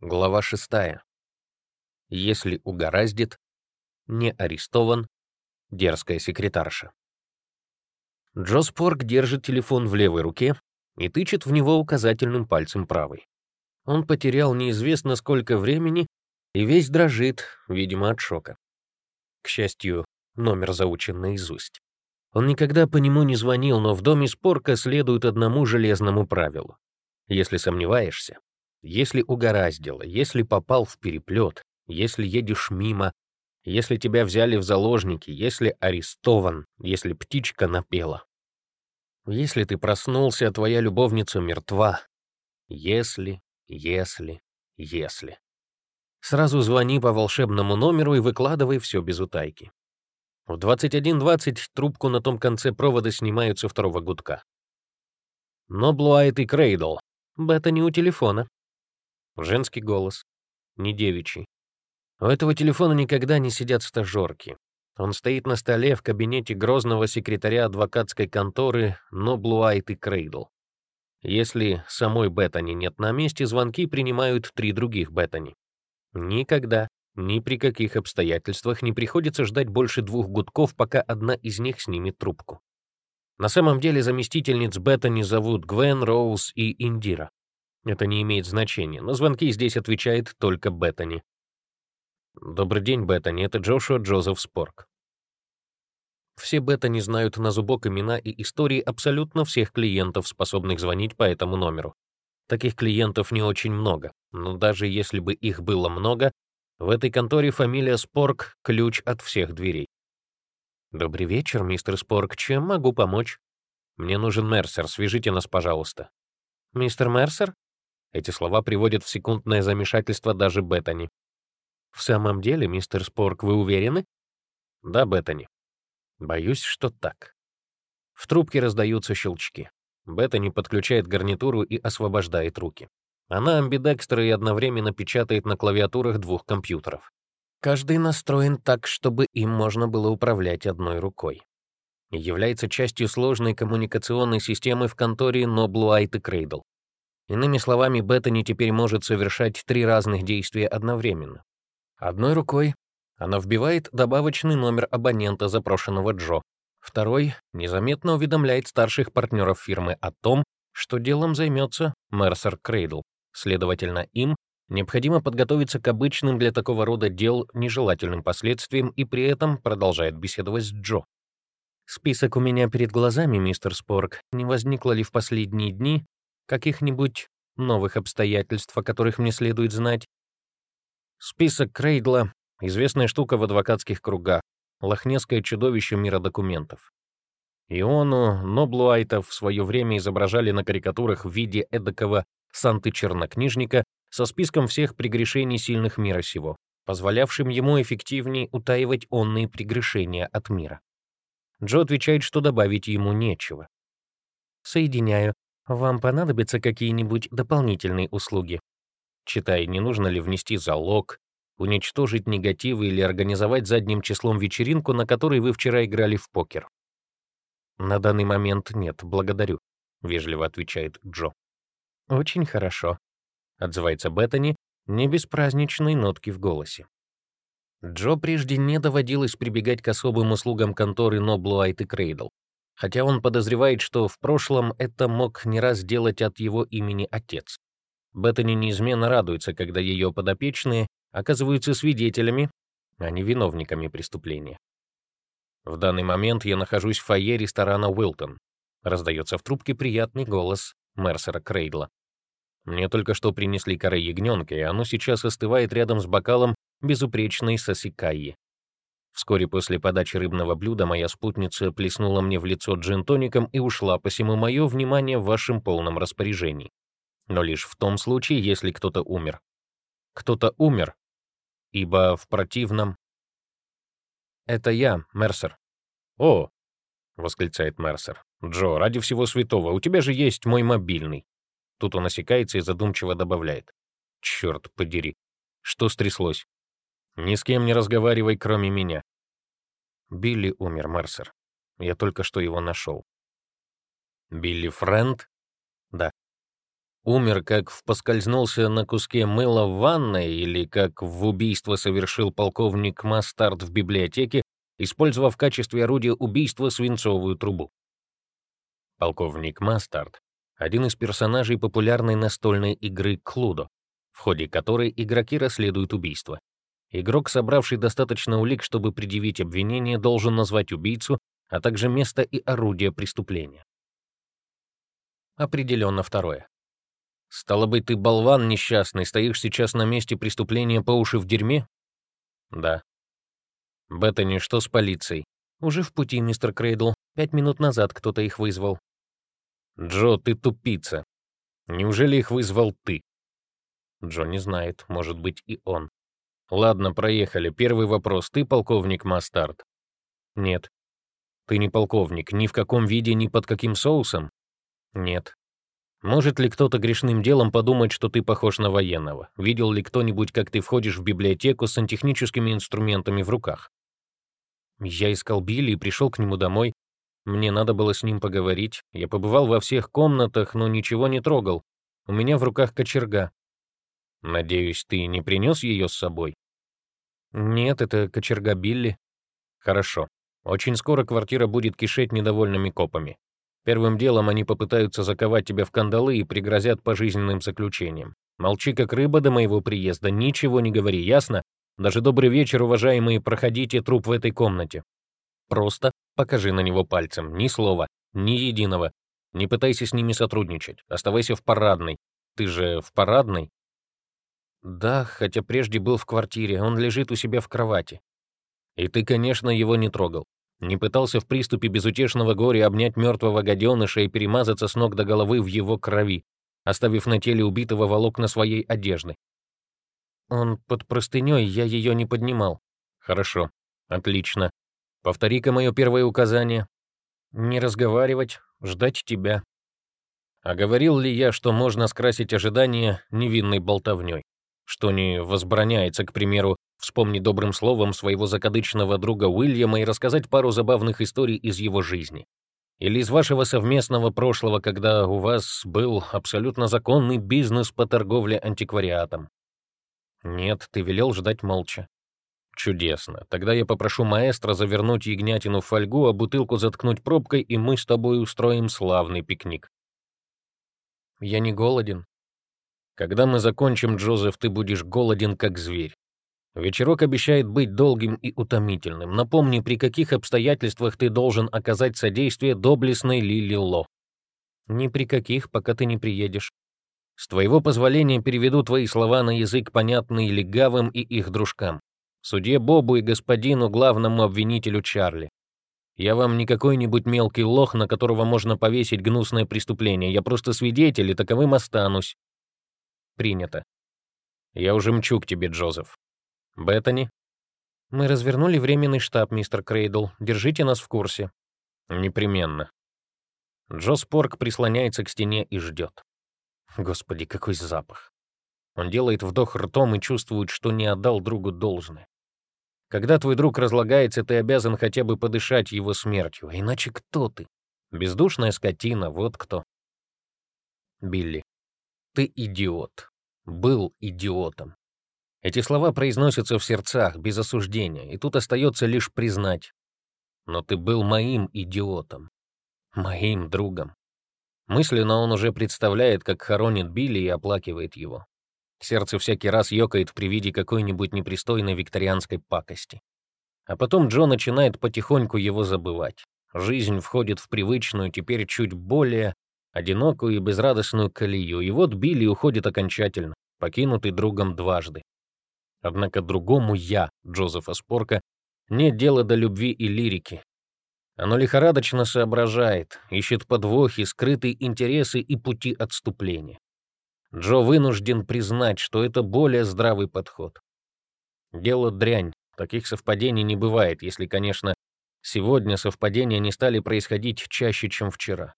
Глава шестая. Если угораздит, не арестован, дерзкая секретарша. Джо Спорк держит телефон в левой руке и тычет в него указательным пальцем правой. Он потерял неизвестно сколько времени и весь дрожит, видимо, от шока. К счастью, номер заучен наизусть. Он никогда по нему не звонил, но в доме Спорка следует одному железному правилу. Если сомневаешься, если угораздило, если попал в переплет, если едешь мимо, если тебя взяли в заложники, если арестован, если птичка напела. Если ты проснулся, а твоя любовница мертва. Если, если, если. Сразу звони по волшебному номеру и выкладывай все без утайки. В 21.20 трубку на том конце провода снимают со второго гудка. Но Блуайт и Крейдл. Бета не у телефона. Женский голос, не девичий. У этого телефона никогда не сидят стажерки. Он стоит на столе в кабинете грозного секретаря адвокатской конторы Ноблуайт и Крейдл. Если самой Беттани нет на месте, звонки принимают три других Беттани. Никогда, ни при каких обстоятельствах не приходится ждать больше двух гудков, пока одна из них снимет трубку. На самом деле заместительниц Беттани зовут Гвен, Роуз и Индира. Это не имеет значения. На звонки здесь отвечает только Беттани. «Добрый день, Беттани. Это Джошуа Джозеф Спорк». Все Беттани знают на зубок имена и истории абсолютно всех клиентов, способных звонить по этому номеру. Таких клиентов не очень много, но даже если бы их было много, в этой конторе фамилия Спорк — ключ от всех дверей. «Добрый вечер, мистер Спорк. Чем могу помочь?» «Мне нужен Мерсер. Свяжите нас, пожалуйста». «Мистер Мерсер?» Эти слова приводят в секундное замешательство даже Беттани. «В самом деле, мистер Спорк, вы уверены?» «Да, Беттани». «Боюсь, что так». В трубке раздаются щелчки. Беттани подключает гарнитуру и освобождает руки. Она амбидекстер и одновременно печатает на клавиатурах двух компьютеров. Каждый настроен так, чтобы им можно было управлять одной рукой. И является частью сложной коммуникационной системы в конторе Noblewhite и Cradle. Иными словами, Беттани теперь может совершать три разных действия одновременно. Одной рукой она вбивает добавочный номер абонента, запрошенного Джо. Второй незаметно уведомляет старших партнеров фирмы о том, что делом займется Мерсер Крейдл. Следовательно, им необходимо подготовиться к обычным для такого рода дел нежелательным последствиям и при этом продолжает беседовать с Джо. Список у меня перед глазами, мистер Спорк. Не возникло ли в последние дни Каких-нибудь новых обстоятельств, о которых мне следует знать? Список Крейдла — известная штука в адвокатских кругах, лохнесское чудовище мира документов. Иону Ноблуайтов в свое время изображали на карикатурах в виде эдакого санты-чернокнижника со списком всех прегрешений сильных мира сего, позволявшим ему эффективнее утаивать онные прегрешения от мира. Джо отвечает, что добавить ему нечего. Соединяю вам понадобятся какие-нибудь дополнительные услуги. Читай, не нужно ли внести залог, уничтожить негативы или организовать задним числом вечеринку, на которой вы вчера играли в покер. На данный момент нет, благодарю, вежливо отвечает Джо. Очень хорошо, отзывается Беттани, не без праздничной нотки в голосе. Джо прежде не доводилось прибегать к особым услугам конторы Ноблуайт и Крейдл хотя он подозревает, что в прошлом это мог не раз делать от его имени отец. Беттани неизменно радуется, когда ее подопечные оказываются свидетелями, а не виновниками преступления. В данный момент я нахожусь в фойе ресторана «Уилтон». Раздается в трубке приятный голос Мерсера Крейдла. Мне только что принесли коры ягненка, и оно сейчас остывает рядом с бокалом безупречной сосикаи. Вскоре после подачи рыбного блюда моя спутница плеснула мне в лицо джин-тоником и ушла, посему мое внимание в вашем полном распоряжении. Но лишь в том случае, если кто-то умер. Кто-то умер, ибо в противном... «Это я, Мерсер». «О!» — восклицает Мерсер. «Джо, ради всего святого, у тебя же есть мой мобильный». Тут он осекается и задумчиво добавляет. «Черт подери, что стряслось?» Ни с кем не разговаривай, кроме меня. Билли умер, Мерсер. Я только что его нашел. Билли Френд? Да. умер, как поскользнулся на куске мыла в ванной, или как в убийство совершил полковник Мастард в библиотеке, использовав в качестве орудия убийства свинцовую трубу. Полковник Мастард — один из персонажей популярной настольной игры «Клудо», в ходе которой игроки расследуют убийство. Игрок, собравший достаточно улик, чтобы предъявить обвинение, должен назвать убийцу, а также место и орудие преступления. Определенно второе. Стало быть, ты болван несчастный, стоишь сейчас на месте преступления по уши в дерьме? Да. Беттани, что с полицией? Уже в пути, мистер Крейдл. Пять минут назад кто-то их вызвал. Джо, ты тупица. Неужели их вызвал ты? Джо не знает, может быть и он. Ладно, проехали. Первый вопрос. Ты полковник Мастард? Нет. Ты не полковник. Ни в каком виде, ни под каким соусом? Нет. Может ли кто-то грешным делом подумать, что ты похож на военного? Видел ли кто-нибудь, как ты входишь в библиотеку с сантехническими инструментами в руках? Я искал Билли и пришел к нему домой. Мне надо было с ним поговорить. Я побывал во всех комнатах, но ничего не трогал. У меня в руках кочерга. Надеюсь, ты не принес ее с собой? Нет, это кочерга Билли. Хорошо. Очень скоро квартира будет кишеть недовольными копами. Первым делом они попытаются заковать тебя в кандалы и пригрозят пожизненным заключением. Молчи как рыба до моего приезда, ничего не говори, ясно? Даже добрый вечер, уважаемые, проходите труп в этой комнате. Просто покажи на него пальцем, ни слова, ни единого. Не пытайся с ними сотрудничать, оставайся в парадной. Ты же в парадной? Да, хотя прежде был в квартире, он лежит у себя в кровати. И ты, конечно, его не трогал. Не пытался в приступе безутешного горя обнять мертвого гаденыша и перемазаться с ног до головы в его крови, оставив на теле убитого волокна своей одежды. Он под простыней, я ее не поднимал. Хорошо, отлично. Повтори-ка мое первое указание. Не разговаривать, ждать тебя. А говорил ли я, что можно скрасить ожидания невинной болтовней? Что не возбраняется, к примеру, вспомнить добрым словом своего закадычного друга Уильяма и рассказать пару забавных историй из его жизни. Или из вашего совместного прошлого, когда у вас был абсолютно законный бизнес по торговле антиквариатом. Нет, ты велел ждать молча. Чудесно. Тогда я попрошу маэстро завернуть ягнятину в фольгу, а бутылку заткнуть пробкой, и мы с тобой устроим славный пикник. Я не голоден. Когда мы закончим, Джозеф, ты будешь голоден, как зверь. Вечерок обещает быть долгим и утомительным. Напомни, при каких обстоятельствах ты должен оказать содействие доблестной Лили Ло. Ни при каких, пока ты не приедешь. С твоего позволения переведу твои слова на язык, понятный легавым и их дружкам. Судье Бобу и господину главному обвинителю Чарли. Я вам не какой-нибудь мелкий лох, на которого можно повесить гнусное преступление. Я просто свидетель, и таковым останусь. Принято. Я уже мчу к тебе, Джозеф. Беттани? Мы развернули временный штаб, мистер Крейдл. Держите нас в курсе. Непременно. Джо Спорк прислоняется к стене и ждет. Господи, какой запах. Он делает вдох ртом и чувствует, что не отдал другу должное. Когда твой друг разлагается, ты обязан хотя бы подышать его смертью, а иначе кто ты? Бездушная скотина, вот кто. Билли, ты идиот. Был идиотом. Эти слова произносятся в сердцах, без осуждения, и тут остается лишь признать. Но ты был моим идиотом. Моим другом. Мысленно он уже представляет, как хоронит Билли и оплакивает его. Сердце всякий раз ёкает при виде какой-нибудь непристойной викторианской пакости. А потом Джо начинает потихоньку его забывать. Жизнь входит в привычную, теперь чуть более одинокую и безрадостную колею, и вот Билли уходит окончательно, покинутый другом дважды. Однако другому «я» Джозефа Спорка нет дела до любви и лирики. Оно лихорадочно соображает, ищет подвохи, скрытые интересы и пути отступления. Джо вынужден признать, что это более здравый подход. Дело дрянь, таких совпадений не бывает, если, конечно, сегодня совпадения не стали происходить чаще, чем вчера.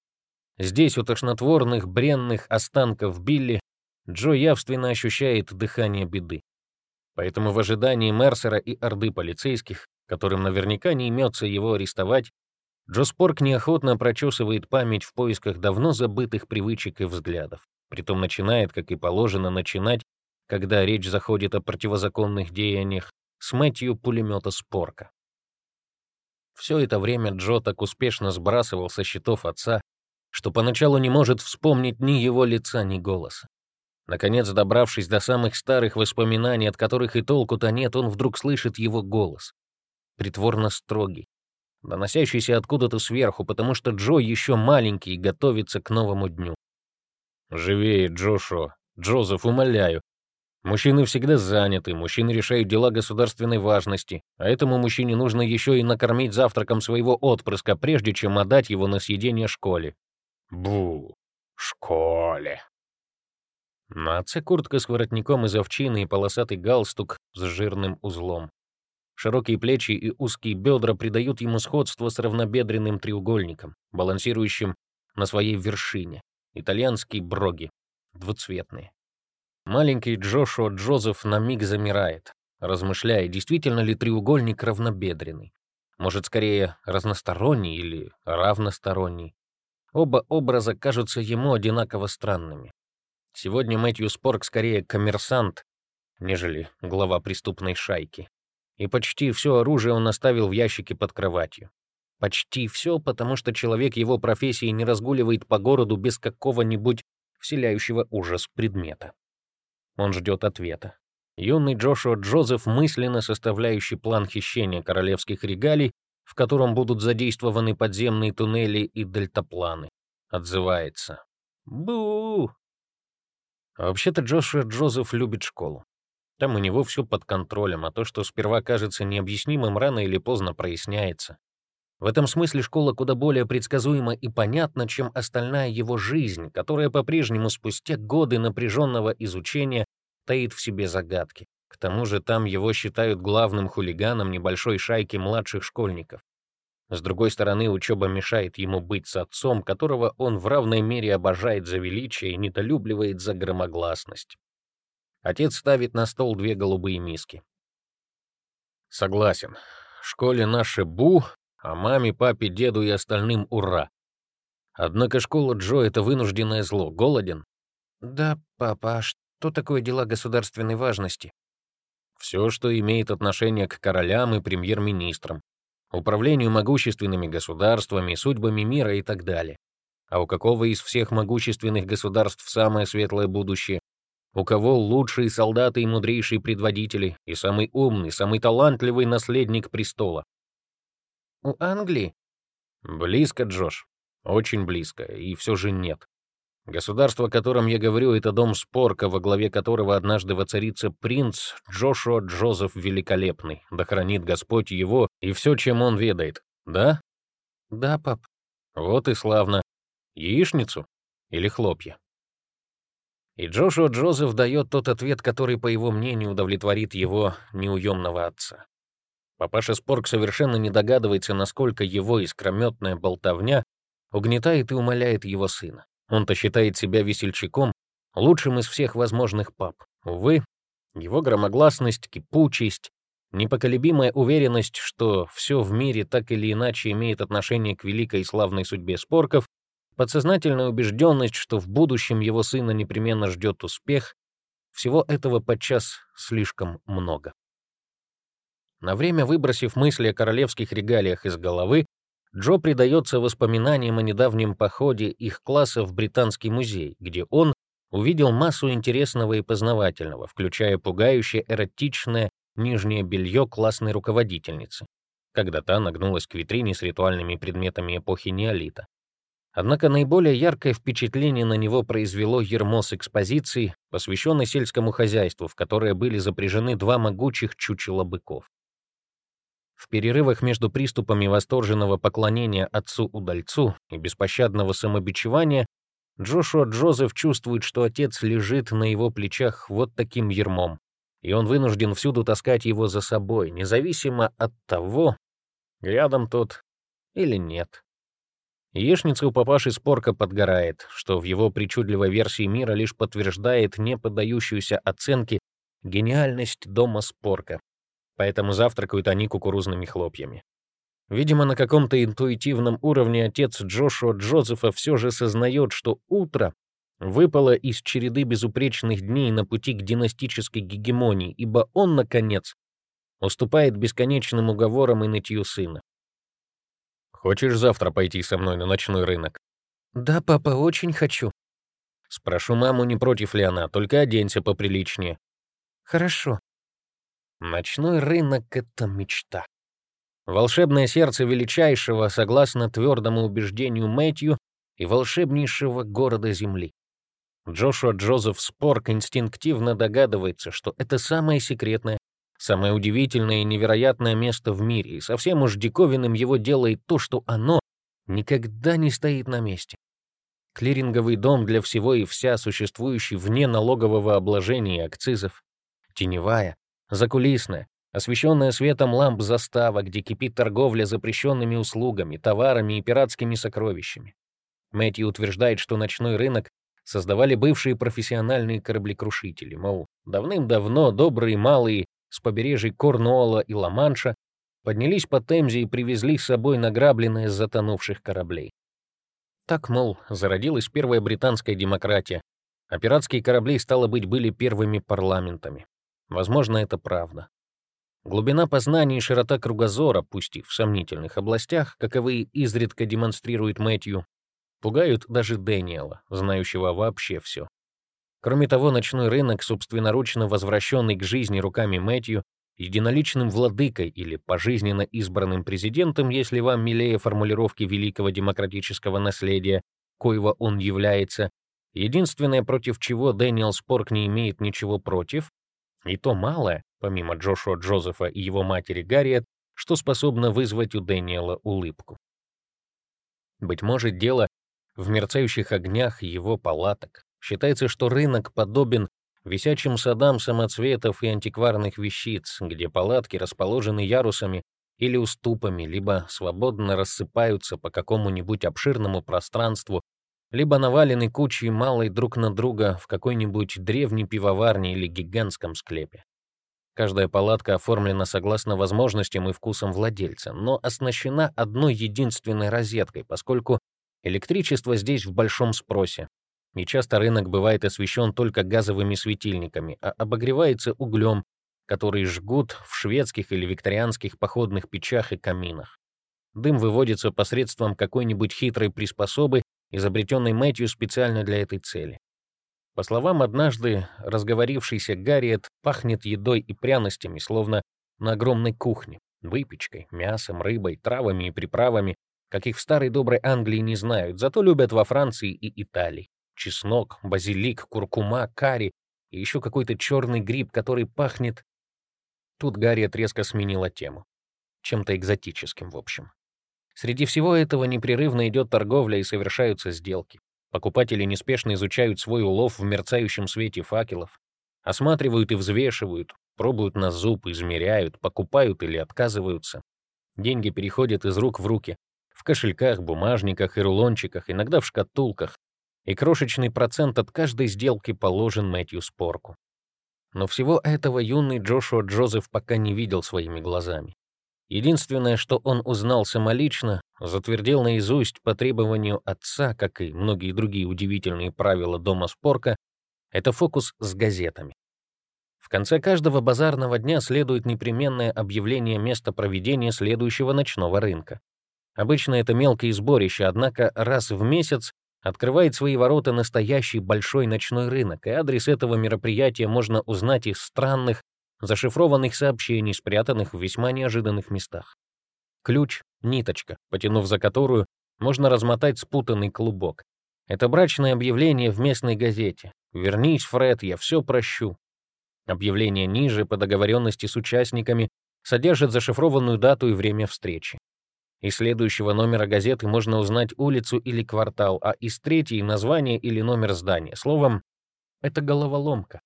Здесь, у тошнотворных бренных останков Билли, Джо явственно ощущает дыхание беды. Поэтому в ожидании Мерсера и орды полицейских, которым наверняка не имется его арестовать, Джо Спорк неохотно прочесывает память в поисках давно забытых привычек и взглядов. Притом начинает, как и положено начинать, когда речь заходит о противозаконных деяниях, с Мэтью пулемета Спорка. Все это время Джо так успешно сбрасывал со счетов отца, что поначалу не может вспомнить ни его лица, ни голоса. Наконец, добравшись до самых старых воспоминаний, от которых и толку-то нет, он вдруг слышит его голос. Притворно строгий, доносящийся откуда-то сверху, потому что Джо еще маленький и готовится к новому дню. «Живее, Джошуа! Джозеф, умоляю! Мужчины всегда заняты, мужчины решают дела государственной важности, а этому мужчине нужно еще и накормить завтраком своего отпрыска, прежде чем отдать его на съедение школе. Бу, школе. На отце куртка с воротником из овчины и полосатый галстук с жирным узлом. Широкие плечи и узкие бедра придают ему сходство с равнобедренным треугольником, балансирующим на своей вершине. Итальянские броги, двуцветные. Маленький Джошуа Джозеф на миг замирает, размышляя, действительно ли треугольник равнобедренный. Может, скорее, разносторонний или равносторонний. Оба образа кажутся ему одинаково странными. Сегодня Мэтью Спорк скорее коммерсант, нежели глава преступной шайки. И почти все оружие он оставил в ящике под кроватью. Почти все, потому что человек его профессии не разгуливает по городу без какого-нибудь вселяющего ужас предмета. Он ждет ответа. Юный Джошуа Джозеф, мысленно составляющий план хищения королевских регалий, в котором будут задействованы подземные туннели и дельтапланы, отзывается. Бу! Вообще-то Джошуа Джозеф любит школу. Там у него все под контролем, а то, что сперва кажется необъяснимым, рано или поздно проясняется. В этом смысле школа куда более предсказуема и понятна, чем остальная его жизнь, которая по-прежнему спустя годы напряженного изучения таит в себе загадки. К тому же там его считают главным хулиганом небольшой шайки младших школьников. С другой стороны, учеба мешает ему быть с отцом, которого он в равной мере обожает за величие и недолюбливает за громогласность. Отец ставит на стол две голубые миски. Согласен. В школе наше Бу а маме, папе, деду и остальным ура. Однако школа Джо — это вынужденное зло. Голоден? Да, папа, а что такое дела государственной важности? Все, что имеет отношение к королям и премьер-министрам, управлению могущественными государствами, судьбами мира и так далее. А у какого из всех могущественных государств самое светлое будущее? У кого лучшие солдаты и мудрейшие предводители, и самый умный, самый талантливый наследник престола? У Англии? Близко, Джош. Очень близко. И все же нет. Государство, о котором я говорю, это дом Спорка, во главе которого однажды воцарится принц Джошуа Джозеф Великолепный. Да хранит Господь его и все, чем он ведает. Да? Да, пап. Вот и славно. Яичницу или хлопья? И Джошуа Джозеф дает тот ответ, который, по его мнению, удовлетворит его неуемного отца. Папаша Спорк совершенно не догадывается, насколько его искрометная болтовня угнетает и умоляет его сына. Он-то считает себя весельчаком, лучшим из всех возможных пап. Увы, его громогласность, кипучесть, непоколебимая уверенность, что все в мире так или иначе имеет отношение к великой и славной судьбе Спорков, подсознательная убежденность, что в будущем его сына непременно ждет успех, всего этого подчас слишком много. На время выбросив мысли о королевских регалиях из головы, Джо предается воспоминаниям о недавнем походе их класса в Британский музей, где он увидел массу интересного и познавательного, включая пугающее эротичное нижнее белье классной руководительницы, когда та нагнулась к витрине с ритуальными предметами эпохи неолита. Однако наиболее яркое впечатление на него произвело ермо с экспозицией, посвященной сельскому хозяйству, в которое были запряжены два могучих чучела быков. В перерывах между приступами восторженного поклонения отцу-удальцу и беспощадного самобичевания Джошуа Джозеф чувствует, что отец лежит на его плечах вот таким ермом, и он вынужден всюду таскать его за собой, независимо от того, рядом тот или нет. Яичница у папаши Спорка подгорает, что в его причудливой версии мира лишь подтверждает неподдающуюся оценке гениальность дома Спорка поэтому завтракают они кукурузными хлопьями. Видимо, на каком-то интуитивном уровне отец Джошуа Джозефа все же сознает, что утро выпало из череды безупречных дней на пути к династической гегемонии, ибо он, наконец, уступает бесконечным уговорам и нытью сына. «Хочешь завтра пойти со мной на ночной рынок?» «Да, папа, очень хочу». «Спрошу маму, не против ли она, только оденься поприличнее». «Хорошо». Ночной рынок — это мечта. Волшебное сердце величайшего, согласно твердому убеждению Мэтью, и волшебнейшего города Земли. Джошуа Джозеф Спорк инстинктивно догадывается, что это самое секретное, самое удивительное и невероятное место в мире, и совсем уж диковинным его делает то, что оно никогда не стоит на месте. Клиринговый дом для всего и вся, существующий вне налогового обложения и акцизов. Теневая, закулисная, освещенная светом ламп застава, где кипит торговля запрещенными услугами, товарами и пиратскими сокровищами. Мэтью утверждает, что ночной рынок создавали бывшие профессиональные кораблекрушители, мол, давным-давно добрые малые с побережий Корнуолла и Ла-Манша поднялись по Темзе и привезли с собой награбленное с затонувших кораблей. Так, мол, зародилась первая британская демократия, а пиратские корабли, стало быть, были первыми парламентами. Возможно, это правда. Глубина познания и широта кругозора, пусть и в сомнительных областях, каковы изредка демонстрирует Мэтью, Пугают даже Дэниела, знающего вообще все. Кроме того, ночной рынок, собственноручно возвращенный к жизни руками Мэтью, единоличным владыкой или пожизненно избранным президентом, если вам милее формулировки великого демократического наследия, коего он является, единственное, против чего Дэниел Спорк не имеет ничего против, и то малое, помимо Джошуа Джозефа и его матери Гарриет, что способно вызвать у Дэниела улыбку. Быть может, дело в мерцающих огнях его палаток. Считается, что рынок подобен висячим садам самоцветов и антикварных вещиц, где палатки расположены ярусами или уступами, либо свободно рассыпаются по какому-нибудь обширному пространству, либо навалены кучей малой друг на друга в какой-нибудь древней пивоварне или гигантском склепе. Каждая палатка оформлена согласно возможностям и вкусам владельца, но оснащена одной единственной розеткой, поскольку Электричество здесь в большом спросе, и часто рынок бывает освещен только газовыми светильниками, а обогревается углем, который жгут в шведских или викторианских походных печах и каминах. Дым выводится посредством какой-нибудь хитрой приспособы, изобретенной Мэтью специально для этой цели. По словам однажды разговорившейся Гарриет, пахнет едой и пряностями, словно на огромной кухне, выпечкой, мясом, рыбой, травами и приправами, каких в старой доброй Англии не знают, зато любят во Франции и Италии. Чеснок, базилик, куркума, карри и еще какой-то черный гриб, который пахнет... Тут Гарри резко сменила тему. Чем-то экзотическим, в общем. Среди всего этого непрерывно идет торговля и совершаются сделки. Покупатели неспешно изучают свой улов в мерцающем свете факелов, осматривают и взвешивают, пробуют на зуб, измеряют, покупают или отказываются. Деньги переходят из рук в руки, в кошельках, бумажниках и рулончиках, иногда в шкатулках, и крошечный процент от каждой сделки положен Мэтью Спорку. Но всего этого юный Джошуа Джозеф пока не видел своими глазами. Единственное, что он узнал самолично, затвердил наизусть по требованию отца, как и многие другие удивительные правила дома Спорка, это фокус с газетами. В конце каждого базарного дня следует непременное объявление места проведения следующего ночного рынка. Обычно это мелкое сборище, однако раз в месяц открывает свои ворота настоящий большой ночной рынок, и адрес этого мероприятия можно узнать из странных, зашифрованных сообщений, спрятанных в весьма неожиданных местах. Ключ — ниточка, потянув за которую можно размотать спутанный клубок. Это брачное объявление в местной газете. «Вернись, Фред, я все прощу». Объявление ниже, по договоренности с участниками, содержит зашифрованную дату и время встречи. Из следующего номера газеты можно узнать улицу или квартал, а из третьей — название или номер здания. Словом, это головоломка.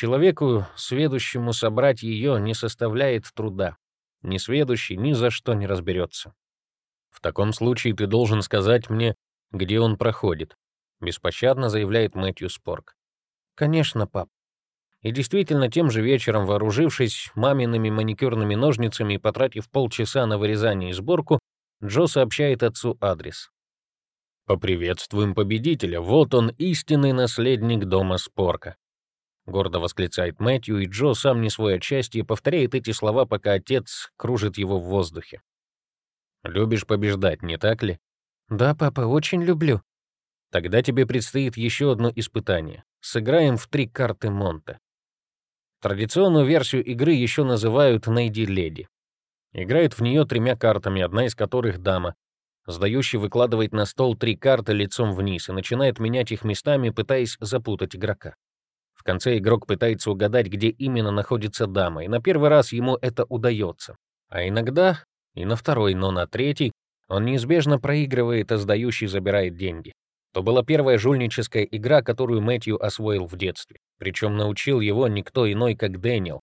Человеку, сведущему собрать ее, не составляет труда. Несведущий ни за что не разберется. В таком случае ты должен сказать мне, где он проходит, беспощадно заявляет Мэтью Спорк. Конечно, пап. И действительно, тем же вечером, вооружившись мамиными маникюрными ножницами и потратив полчаса на вырезание и сборку, Джо сообщает отцу адрес. «Поприветствуем победителя, вот он, истинный наследник дома Спорка!» Гордо восклицает Мэтью, и Джо, сам не свой от счастья, повторяет эти слова, пока отец кружит его в воздухе. «Любишь побеждать, не так ли?» «Да, папа, очень люблю». «Тогда тебе предстоит еще одно испытание. Сыграем в три карты Монте». Традиционную версию игры еще называют «Найди леди». Играют в нее тремя картами, одна из которых — дама. Сдающий выкладывает на стол три карты лицом вниз и начинает менять их местами, пытаясь запутать игрока. В конце игрок пытается угадать, где именно находится дама, и на первый раз ему это удается. А иногда и на второй, но на третий он неизбежно проигрывает, а сдающий забирает деньги. То была первая жульническая игра, которую Мэтью освоил в детстве. Причем научил его никто иной, как Дэниел,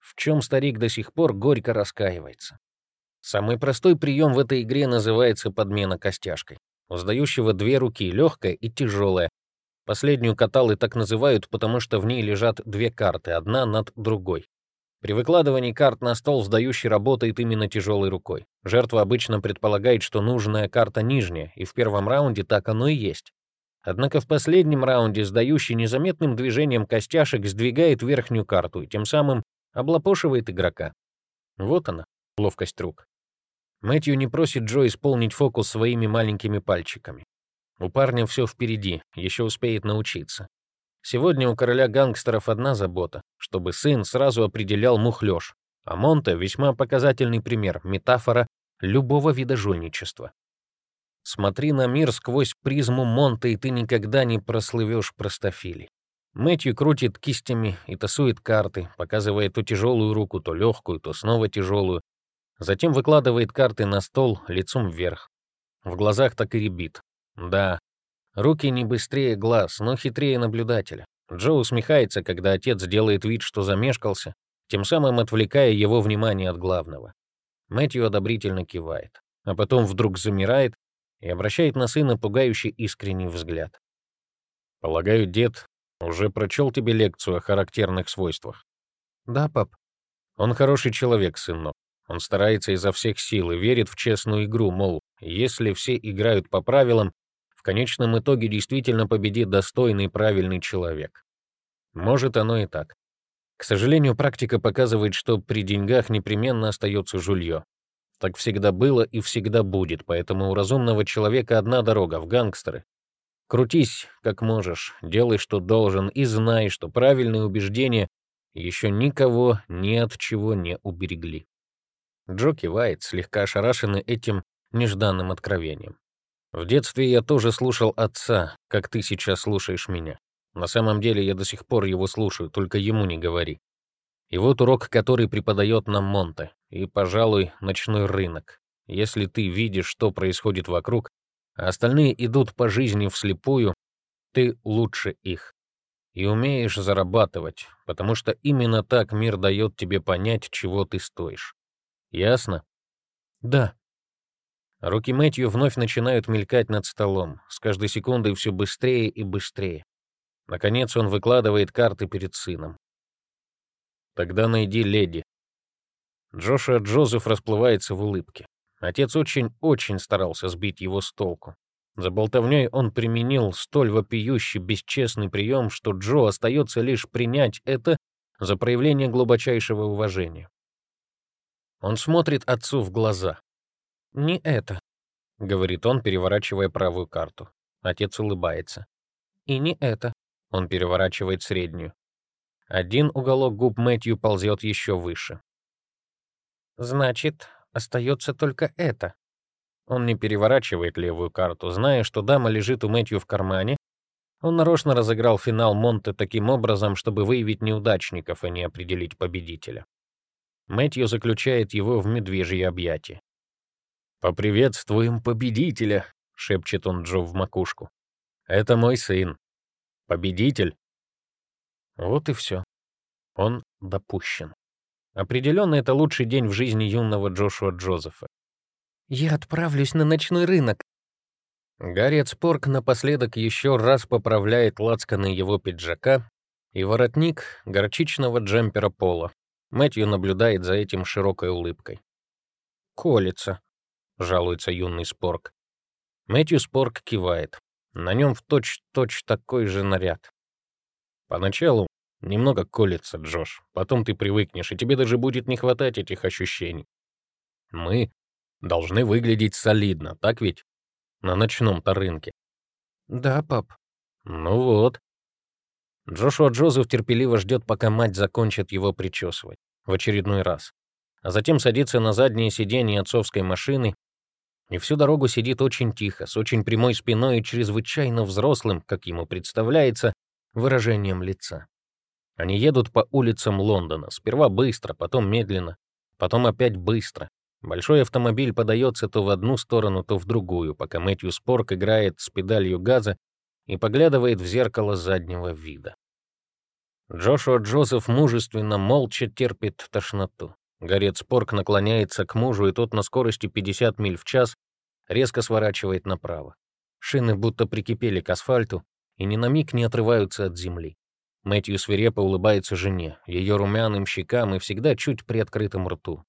в чем старик до сих пор горько раскаивается. Самый простой прием в этой игре называется подмена костяшкой. У сдающего две руки, легкая и тяжелая. Последнюю каталы так называют, потому что в ней лежат две карты, одна над другой. При выкладывании карт на стол сдающий работает именно тяжелой рукой. Жертва обычно предполагает, что нужная карта нижняя, и в первом раунде так оно и есть. Однако в последнем раунде сдающий незаметным движением костяшек сдвигает верхнюю карту и тем самым облапошивает игрока. Вот она, ловкость рук. Мэтью не просит Джо исполнить фокус своими маленькими пальчиками. У парня все впереди, еще успеет научиться. Сегодня у короля гангстеров одна забота, чтобы сын сразу определял мухлёж, а Монте — весьма показательный пример, метафора любого вида жульничества. Смотри на мир сквозь призму Монте, и ты никогда не прослывешь простофилей. Мэтью крутит кистями и тасует карты, показывая то тяжелую руку, то легкую, то снова тяжелую, Затем выкладывает карты на стол лицом вверх. В глазах так и ребит. Да, руки не быстрее глаз, но хитрее наблюдателя. Джо усмехается, когда отец делает вид, что замешкался, тем самым отвлекая его внимание от главного. Мэтью одобрительно кивает, а потом вдруг замирает и обращает на сына пугающий искренний взгляд. «Полагаю, дед уже прочел тебе лекцию о характерных свойствах?» «Да, пап». «Он хороший человек, сынок. Он старается изо всех сил и верит в честную игру, мол, если все играют по правилам, конечном итоге действительно победит достойный правильный человек. Может, оно и так. К сожалению, практика показывает, что при деньгах непременно остается жулье. Так всегда было и всегда будет, поэтому у разумного человека одна дорога — в гангстеры. Крутись, как можешь, делай, что должен, и знай, что правильные убеждения еще никого ни от чего не уберегли. Джо кивает, слегка ошарашенный этим нежданным откровением. В детстве я тоже слушал отца, как ты сейчас слушаешь меня. На самом деле я до сих пор его слушаю, только ему не говори. И вот урок, который преподает нам Монте, и, пожалуй, ночной рынок. Если ты видишь, что происходит вокруг, а остальные идут по жизни вслепую, ты лучше их. И умеешь зарабатывать, потому что именно так мир дает тебе понять, чего ты стоишь. Ясно? Да. Руки Мэтью вновь начинают мелькать над столом, с каждой секундой все быстрее и быстрее. Наконец он выкладывает карты перед сыном. Тогда найди леди. Джоша Джозеф расплывается в улыбке. Отец очень-очень старался сбить его с толку. За болтовней он применил столь вопиющий бесчестный прием, что Джо остается лишь принять это за проявление глубочайшего уважения. Он смотрит отцу в глаза. «Не это», — говорит он, переворачивая правую карту. Отец улыбается. «И не это», — он переворачивает среднюю. Один уголок губ Мэтью ползет еще выше. «Значит, остается только это». Он не переворачивает левую карту, зная, что дама лежит у Мэтью в кармане. Он нарочно разыграл финал Монте таким образом, чтобы выявить неудачников, а не определить победителя. Мэтью заключает его в медвежье объятие. «Поприветствуем победителя», — шепчет он Джо в макушку. «Это мой сын. Победитель». Вот и все. Он допущен. Определенно, это лучший день в жизни юного Джошуа Джозефа. «Я отправлюсь на ночной рынок». Гарриет Спорк напоследок еще раз поправляет лацканы его пиджака и воротник горчичного джемпера пола, Мэтью наблюдает за этим широкой улыбкой. «Колется», — жалуется юный спорк. Мэтью Спорк кивает. На нем в точь-точь такой же наряд. Поначалу немного колется, Джош. Потом ты привыкнешь, и тебе даже будет не хватать этих ощущений. Мы должны выглядеть солидно, так ведь? На ночном-то рынке. Да, пап. Ну вот. Джошуа Джозеф терпеливо ждет, пока мать закончит его причесывать. В очередной раз. А затем садится на заднее сиденье отцовской машины и всю дорогу сидит очень тихо, с очень прямой спиной и чрезвычайно взрослым, как ему представляется, выражением лица. Они едут по улицам Лондона, сперва быстро, потом медленно, потом опять быстро. Большой автомобиль подается то в одну сторону, то в другую, пока Мэтью Спорк играет с педалью газа и поглядывает в зеркало заднего вида. Джошуа Джозеф мужественно, молча терпит тошноту. Горец Спорк наклоняется к мужу, и тот на скорости 50 миль в час резко сворачивает направо. Шины будто прикипели к асфальту и ни на миг не отрываются от земли. Мэтью свирепо улыбается жене, ее румяным щекам и всегда чуть приоткрытым рту.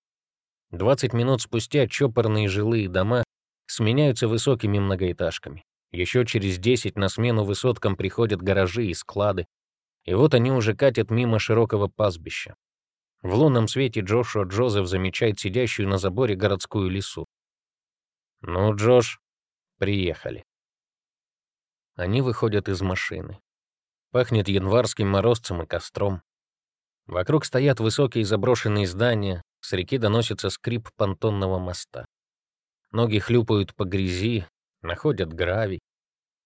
20 минут спустя чопорные жилые дома сменяются высокими многоэтажками. Еще через 10 на смену высоткам приходят гаражи и склады. И вот они уже катят мимо широкого пастбища. В лунном свете Джошуа Джозеф замечает сидящую на заборе городскую лису. «Ну, Джош, приехали». Они выходят из машины. Пахнет январским морозцем и костром. Вокруг стоят высокие заброшенные здания, с реки доносится скрип понтонного моста. Ноги хлюпают по грязи, находят гравий.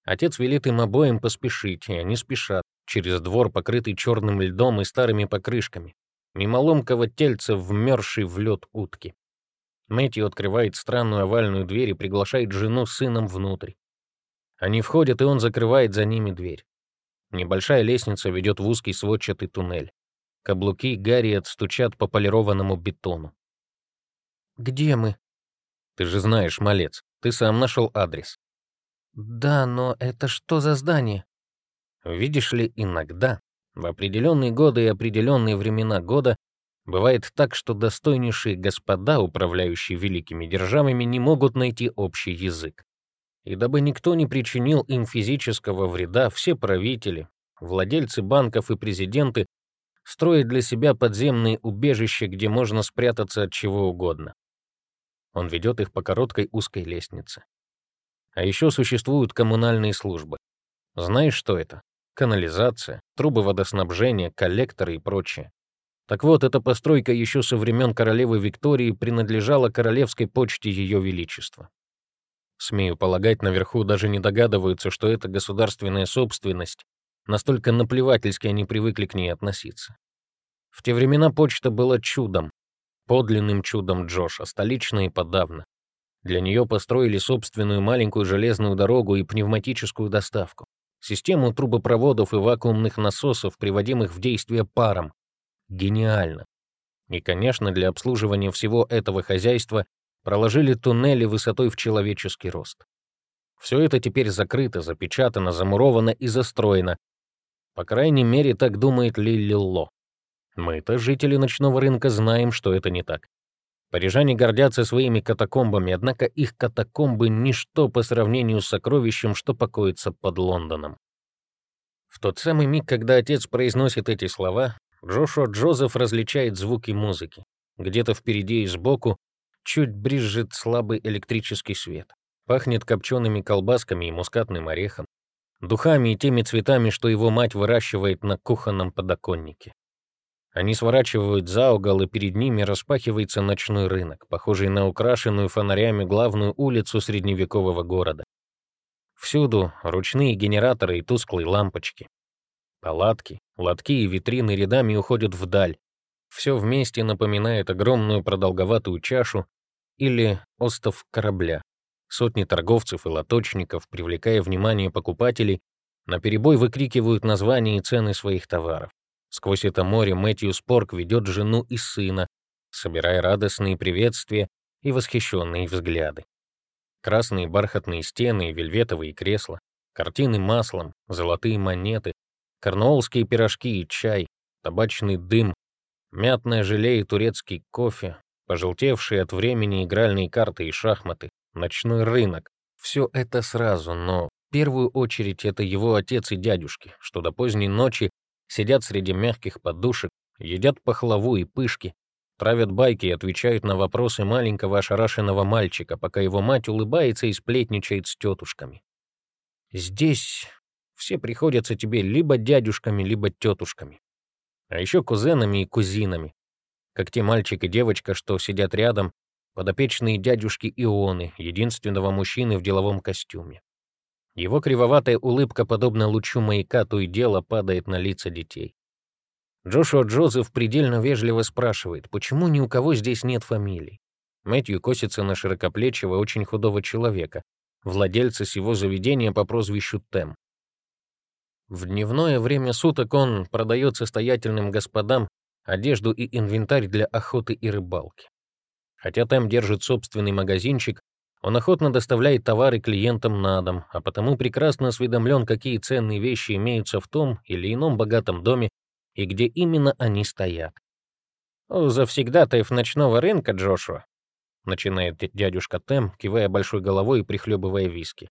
Отец велит им обоим поспешить, и они спешат через двор, покрытый черным льдом и старыми покрышками, мимо ломкого тельца, вмерзшей в лед утки. Мэтью открывает странную овальную дверь и приглашает жену с сыном внутрь. Они входят, и он закрывает за ними дверь. Небольшая лестница ведет в узкий сводчатый туннель. Каблуки Гарри отстучат по полированному бетону. «Где мы?» «Ты же знаешь, малец, ты сам нашел адрес». «Да, но это что за здание?» Видишь ли, иногда, в определенные годы и определенные времена года, бывает так, что достойнейшие господа, управляющие великими державами, не могут найти общий язык. И дабы никто не причинил им физического вреда, все правители, владельцы банков и президенты строят для себя подземные убежища, где можно спрятаться от чего угодно. Он ведет их по короткой узкой лестнице. А еще существуют коммунальные службы. Знаешь, что это? Канализация, трубы водоснабжения, коллекторы и прочее. Так вот, эта постройка еще со времен королевы Виктории принадлежала королевской почте Ее Величества. Смею полагать, наверху даже не догадываются, что это государственная собственность, настолько наплевательски они привыкли к ней относиться. В те времена почта была чудом, подлинным чудом Джоша, столичная и подавно. Для нее построили собственную маленькую железную дорогу и пневматическую доставку, систему трубопроводов и вакуумных насосов, приводимых в действие паром. Гениально. И, конечно, для обслуживания всего этого хозяйства проложили туннели высотой в человеческий рост. Все это теперь закрыто, запечатано, замуровано и застроено. По крайней мере, так думает Лили Ло. Мы-то, жители ночного рынка, знаем, что это не так. Парижане гордятся своими катакомбами, однако их катакомбы — ничто по сравнению с сокровищем, что покоится под Лондоном. В тот самый миг, когда отец произносит эти слова, Джошуа Джозеф различает звуки музыки. Где-то впереди и сбоку чуть брызжет слабый электрический свет. Пахнет копчеными колбасками и мускатным орехом, духами и теми цветами, что его мать выращивает на кухонном подоконнике. Они сворачивают за угол, и перед ними распахивается ночной рынок, похожий на украшенную фонарями главную улицу средневекового города. Всюду ручные генераторы и тусклые лампочки. Палатки, лотки и витрины рядами уходят вдаль. Все вместе напоминает огромную продолговатую чашу или остов корабля. Сотни торговцев и лоточников, привлекая внимание покупателей, наперебой выкрикивают названия и цены своих товаров. Сквозь это море Мэтью Спорк ведет жену и сына, собирая радостные приветствия и восхищенные взгляды. Красные бархатные стены и вельветовые кресла, картины маслом, золотые монеты, корнуоллские пирожки и чай, табачный дым, мятное желе и турецкий кофе, пожелтевшие от времени игральные карты и шахматы, ночной рынок, все это сразу, но в первую очередь это его отец и дядюшки, что до поздней ночи сидят среди мягких подушек, едят пахлаву и пышки, травят байки и отвечают на вопросы маленького ошарашенного мальчика, пока его мать улыбается и сплетничает с тетушками. Здесь все приходятся тебе либо дядюшками, либо тетушками, а еще кузенами и кузинами, как те мальчик и девочка, что сидят рядом, подопечные дядюшки Ионы, единственного мужчины в деловом костюме. Его кривоватая улыбка, подобно лучу маяка, то и дело падает на лица детей. Джошуа Джозеф предельно вежливо спрашивает, почему ни у кого здесь нет фамилий. Мэтью косится на широкоплечего, очень худого человека, владельца сего заведения по прозвищу Тем. В дневное время суток он продает состоятельным господам одежду и инвентарь для охоты и рыбалки. Хотя Тем держит собственный магазинчик, он охотно доставляет товары клиентам на дом, а потому прекрасно осведомлен, какие ценные вещи имеются в том или ином богатом доме и где именно они стоят. «У завсегдатаев ночного рынка, Джошуа», — начинает дядюшка Тем, кивая большой головой и прихлебывая виски.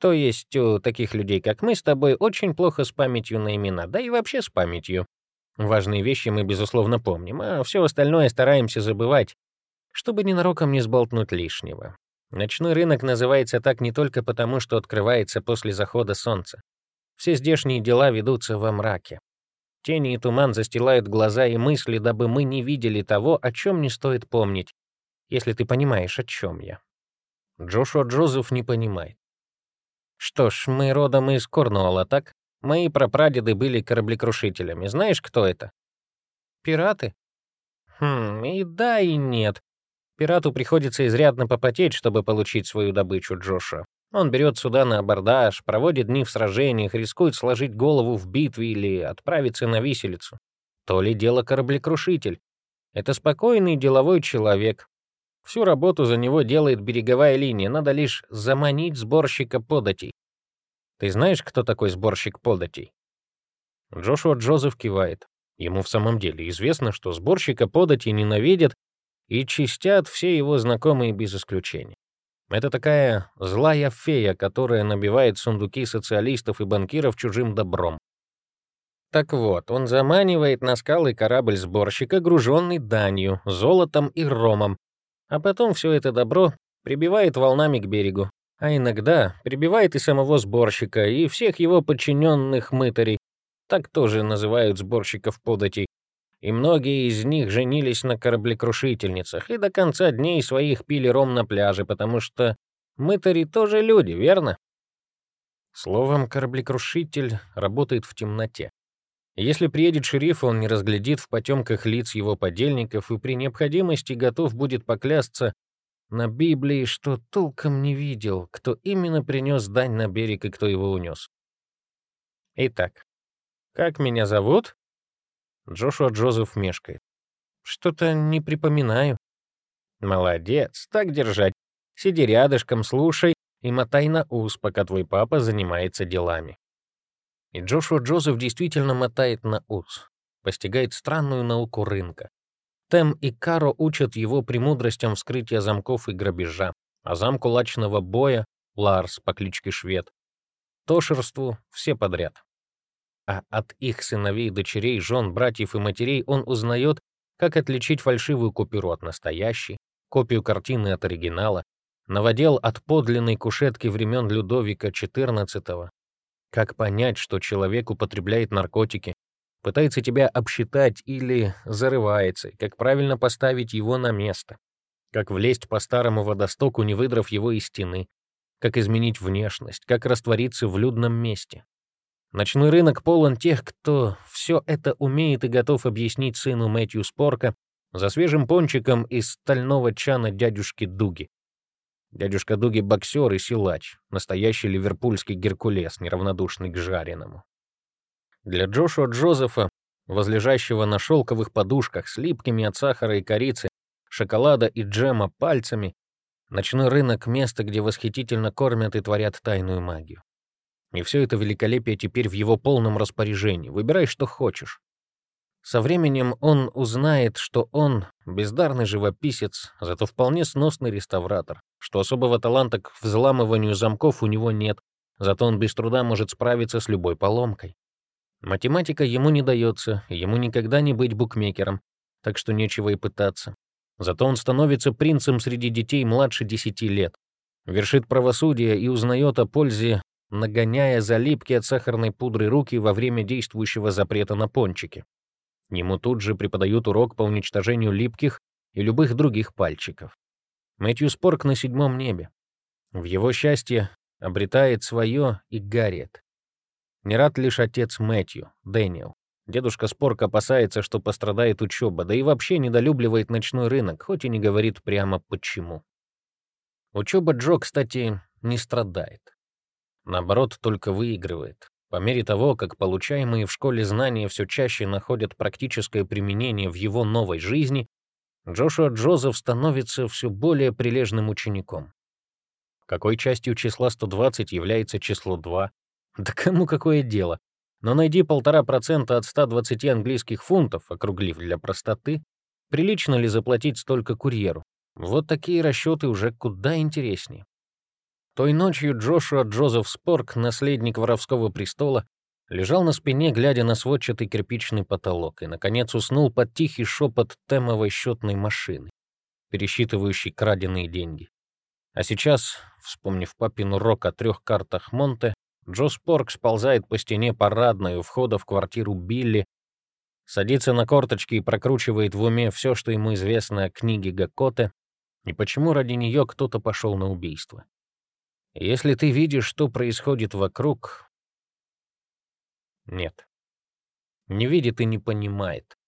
«То есть у таких людей, как мы с тобой, очень плохо с памятью на имена, да и вообще с памятью. Важные вещи мы, безусловно, помним, а все остальное стараемся забывать, чтобы ненароком не сболтнуть лишнего. Ночной рынок называется так не только потому, что открывается после захода солнца. Все здешние дела ведутся во мраке. Тени и туман застилают глаза и мысли, дабы мы не видели того, о чем не стоит помнить, если ты понимаешь, о чем я. Джошуа Джозеф не понимает. Что ж, мы родом из Корнуолла, так? Мои прапрадеды были кораблекрушителями. Знаешь, кто это? Пираты? Хм, и да, и нет. Пирату приходится изрядно попотеть, чтобы получить свою добычу Джоша. Он берет суда на абордаж, проводит дни в сражениях, рискует сложить голову в битве или отправиться на виселицу. То ли дело кораблекрушитель. Это спокойный деловой человек. Всю работу за него делает береговая линия, надо лишь заманить сборщика податей. Ты знаешь, кто такой сборщик податей? Джошуа Джозеф кивает. Ему в самом деле известно, что сборщика податей ненавидят и чистят все его знакомые без исключения. Это такая злая фея, которая набивает сундуки социалистов и банкиров чужим добром. Так вот, он заманивает на скалы корабль сборщика, груженный данью, золотом и ромом, а потом все это добро прибивает волнами к берегу, а иногда прибивает и самого сборщика, и всех его подчиненных мытарей, так тоже называют сборщиков податей, и многие из них женились на кораблекрушительницах и до конца дней своих пили ром на пляже, потому что мытари тоже люди, верно? Словом, кораблекрушитель работает в темноте. Если приедет шериф, он не разглядит в потемках лиц его подельников и при необходимости готов будет поклясться на Библии, что толком не видел, кто именно принес дань на берег и кто его унес. Итак, как меня зовут? Джошуа Джозеф мешкает. Что-то не припоминаю. Молодец, так держать. Сиди рядышком, слушай и мотай на ус, пока твой папа занимается делами. И Джошуа Джозеф действительно мотает на ус, постигает странную науку рынка. Тем и Каро учат его премудростям вскрытия замков и грабежа, а замку лачного боя — Ларс по кличке Швед. Тошерству — все подряд а от их сыновей, дочерей, жен, братьев и матерей он узнает, как отличить фальшивую купюру от настоящей, копию картины от оригинала, новодел от подлинной кушетки времен Людовика XIV, как понять, что человек употребляет наркотики, пытается тебя обсчитать или зарывается, как правильно поставить его на место, как влезть по старому водостоку, не выдрав его из стены, как изменить внешность, как раствориться в людном месте. Ночной рынок полон тех, кто все это умеет и готов объяснить сыну Мэтью Спорка за свежим пончиком из стального чана дядюшки Дуги. Дядюшка Дуги — боксер и силач, настоящий ливерпульский Геркулес, неравнодушный к жареному. Для Джошуа Джозефа, возлежащего на шелковых подушках с липкими от сахара и корицы, шоколада и джема пальцами, ночной рынок — место, где восхитительно кормят и творят тайную магию. И все это великолепие теперь в его полном распоряжении. Выбирай, что хочешь. Со временем он узнает, что он бездарный живописец, зато вполне сносный реставратор, что особого таланта к взламыванию замков у него нет, зато он без труда может справиться с любой поломкой. Математика ему не дается, ему никогда не быть букмекером, так что нечего и пытаться. Зато он становится принцем среди детей младше 10 лет, вершит правосудие и узнает о пользе, нагоняя залипки от сахарной пудры руки во время действующего запрета на пончики. Ему тут же преподают урок по уничтожению липких и любых других пальчиков. Мэтью Спорк на седьмом небе. В его счастье обретает свое и Гарриет. Не рад лишь отец Мэтью, Дэниел. Дедушка Спорк опасается, что пострадает учеба, да и вообще недолюбливает ночной рынок, хоть и не говорит прямо почему. Учеба Джо, кстати, не страдает. Наоборот, только выигрывает. По мере того, как получаемые в школе знания все чаще находят практическое применение в его новой жизни, Джошуа Джозеф становится все более прилежным учеником. Какой частью числа 120 является число 2? Да кому какое дело? Но найди полтора процента от 120 английских фунтов, округлив для простоты, прилично ли заплатить столько курьеру? Вот такие расчеты уже куда интереснее. Той ночью Джошуа Джозеф Спорк, наследник воровского престола, лежал на спине, глядя на сводчатый кирпичный потолок, и, наконец, уснул под тихий шепот темовой счетной машины, пересчитывающей краденые деньги. А сейчас, вспомнив папин урок о трех картах Монте, Джо Спорк сползает по стене парадной у входа в квартиру Билли, садится на корточки и прокручивает в уме все, что ему известно о книге Гакоте, и почему ради нее кто-то пошел на убийство. Если ты видишь, что происходит вокруг... Нет. Не видит и не понимает.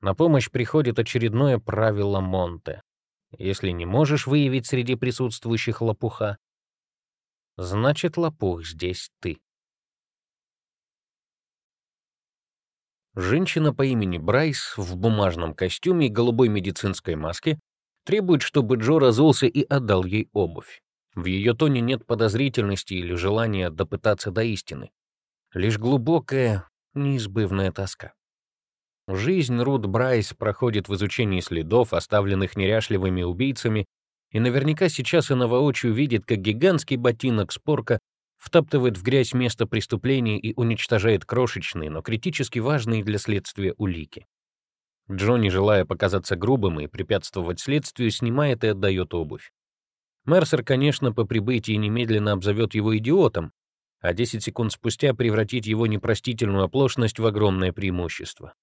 На помощь приходит очередное правило Монте. Если не можешь выявить среди присутствующих лопуха, Значит, лопух здесь ты. Женщина по имени Брайс в бумажном костюме и голубой медицинской маске требует, чтобы Джо разулся и отдал ей обувь. В ее тоне нет подозрительности или желания допытаться до истины. Лишь глубокая, неизбывная тоска. Жизнь Рут Брайс проходит в изучении следов, оставленных неряшливыми убийцами, и наверняка сейчас она воочию видит, как гигантский ботинок спорка втаптывает в грязь место преступления и уничтожает крошечные, но критически важные для следствия улики. Джонни, желая показаться грубым и препятствовать следствию, снимает и отдает обувь. Мерсер, конечно, по прибытии немедленно обзовет его идиотом, а 10 секунд спустя превратит его непростительную оплошность в огромное преимущество.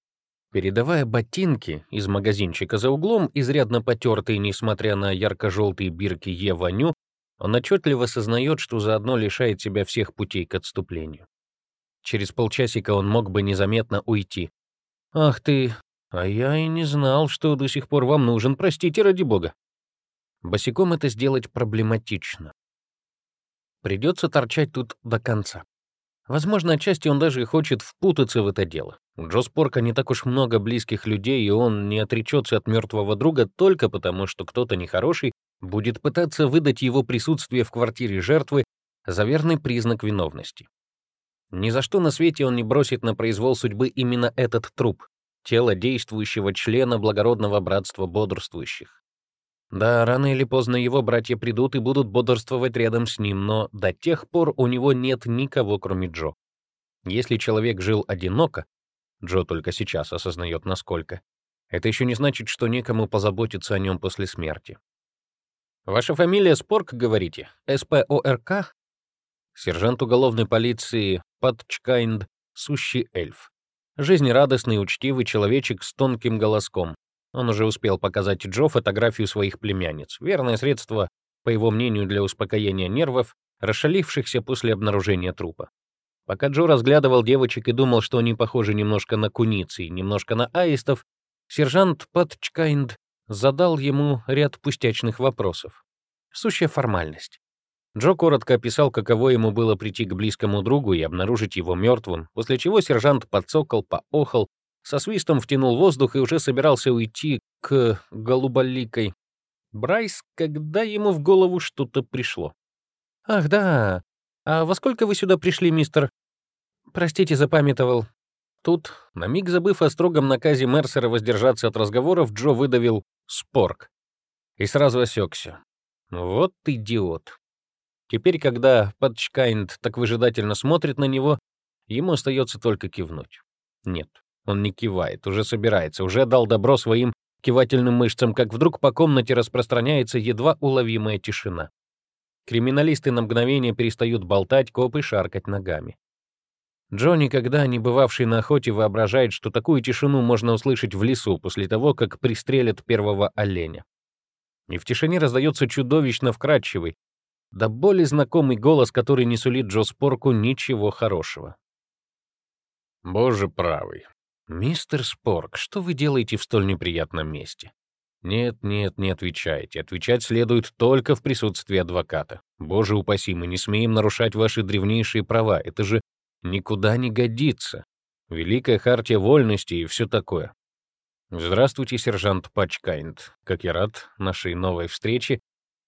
Передавая ботинки из магазинчика за углом, изрядно потертые, несмотря на ярко-желтые бирки Еваню, он отчетливо сознает, что заодно лишает себя всех путей к отступлению. Через полчасика он мог бы незаметно уйти. «Ах ты, а я и не знал, что до сих пор вам нужен, простите ради бога». Босиком это сделать проблематично. Придется торчать тут до конца. Возможно, отчасти он даже и хочет впутаться в это дело. У Джо Спорка не так уж много близких людей, и он не отречется от мертвого друга только потому, что кто-то нехороший будет пытаться выдать его присутствие в квартире жертвы за верный признак виновности. Ни за что на свете он не бросит на произвол судьбы именно этот труп, тело действующего члена благородного братства бодрствующих. Да, рано или поздно его братья придут и будут бодрствовать рядом с ним, но до тех пор у него нет никого, кроме Джо. Если человек жил одиноко, Джо только сейчас осознает, насколько, это еще не значит, что некому позаботиться о нем после смерти. «Ваша фамилия Спорк, говорите? СПОРК?» Сержант уголовной полиции Патчкайнд, сущий эльф. Жизнерадостный, учтивый человечек с тонким голоском, он уже успел показать Джо фотографию своих племянниц. Верное средство, по его мнению, для успокоения нервов, расшалившихся после обнаружения трупа. Пока Джо разглядывал девочек и думал, что они похожи немножко на куницы и немножко на аистов, сержант Патчкайнд задал ему ряд пустячных вопросов. Сущая формальность. Джо коротко описал, каково ему было прийти к близкому другу и обнаружить его мертвым, после чего сержант подцокал, поохал со свистом втянул воздух и уже собирался уйти к голуболикой. Брайс, когда ему в голову что-то пришло. «Ах, да. А во сколько вы сюда пришли, мистер...» «Простите, запамятовал. Тут, на миг забыв о строгом наказе Мерсера воздержаться от разговоров, Джо выдавил «спорк» и сразу осекся. Вот идиот. Теперь, когда Патчкайнд так выжидательно смотрит на него, ему остается только кивнуть. Нет, он не кивает, уже собирается, уже дал добро своим кивательным мышцам, как вдруг по комнате распространяется едва уловимая тишина. Криминалисты на мгновение перестают болтать, копы шаркать ногами. Джо, никогда не бывавший на охоте, воображает, что такую тишину можно услышать в лесу после того, как пристрелят первого оленя. И в тишине раздается чудовищно вкрадчивый, да более знакомый голос, который не сулит Джо Спорку ничего хорошего. «Боже правый, мистер Спорк, что вы делаете в столь неприятном месте?» «Нет, нет, не отвечайте. Отвечать следует только в присутствии адвоката. Боже упаси, мы не смеем нарушать ваши древнейшие права. Это же никуда не годится. Великая хартия вольности и все такое. Здравствуйте, сержант Патчкайнд. Как я рад нашей новой встрече.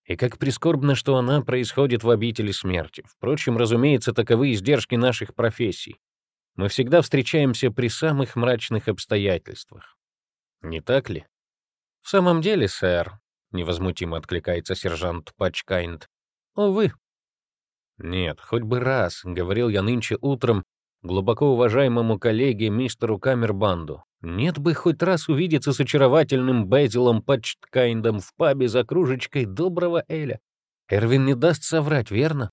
И как прискорбно, что она происходит в обители смерти. Впрочем, разумеется, таковы издержки наших профессий. Мы всегда встречаемся при самых мрачных обстоятельствах. Не так ли? «В самом деле, сэр», — невозмутимо откликается сержант Патчкайнд, — «увы». «Нет, хоть бы раз», — говорил я нынче утром глубоко уважаемому коллеге мистеру Камербанду. «Нет бы хоть раз увидеться с очаровательным Безилом Патчкайндом в пабе за кружечкой доброго Эля. Эрвин не даст соврать, верно?»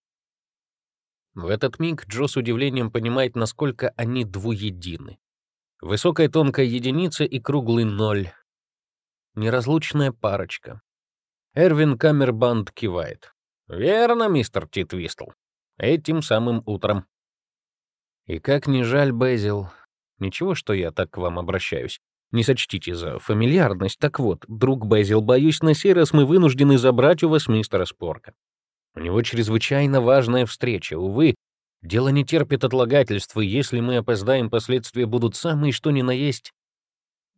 В этот миг Джо с удивлением понимает, насколько они двуедины. Высокая тонкая единица и круглый ноль, неразлучная парочка. Эрвин Камербанд кивает. «Верно, мистер Титвистл. Этим самым утром». И как не жаль, Безил. Ничего, что я так к вам обращаюсь. Не сочтите за фамильярность. Так вот, друг Безил, боюсь, на сей раз мы вынуждены забрать у вас мистера Спорка. У него чрезвычайно важная встреча. Увы, дело не терпит отлагательства, и если мы опоздаем, последствия будут самые что ни на есть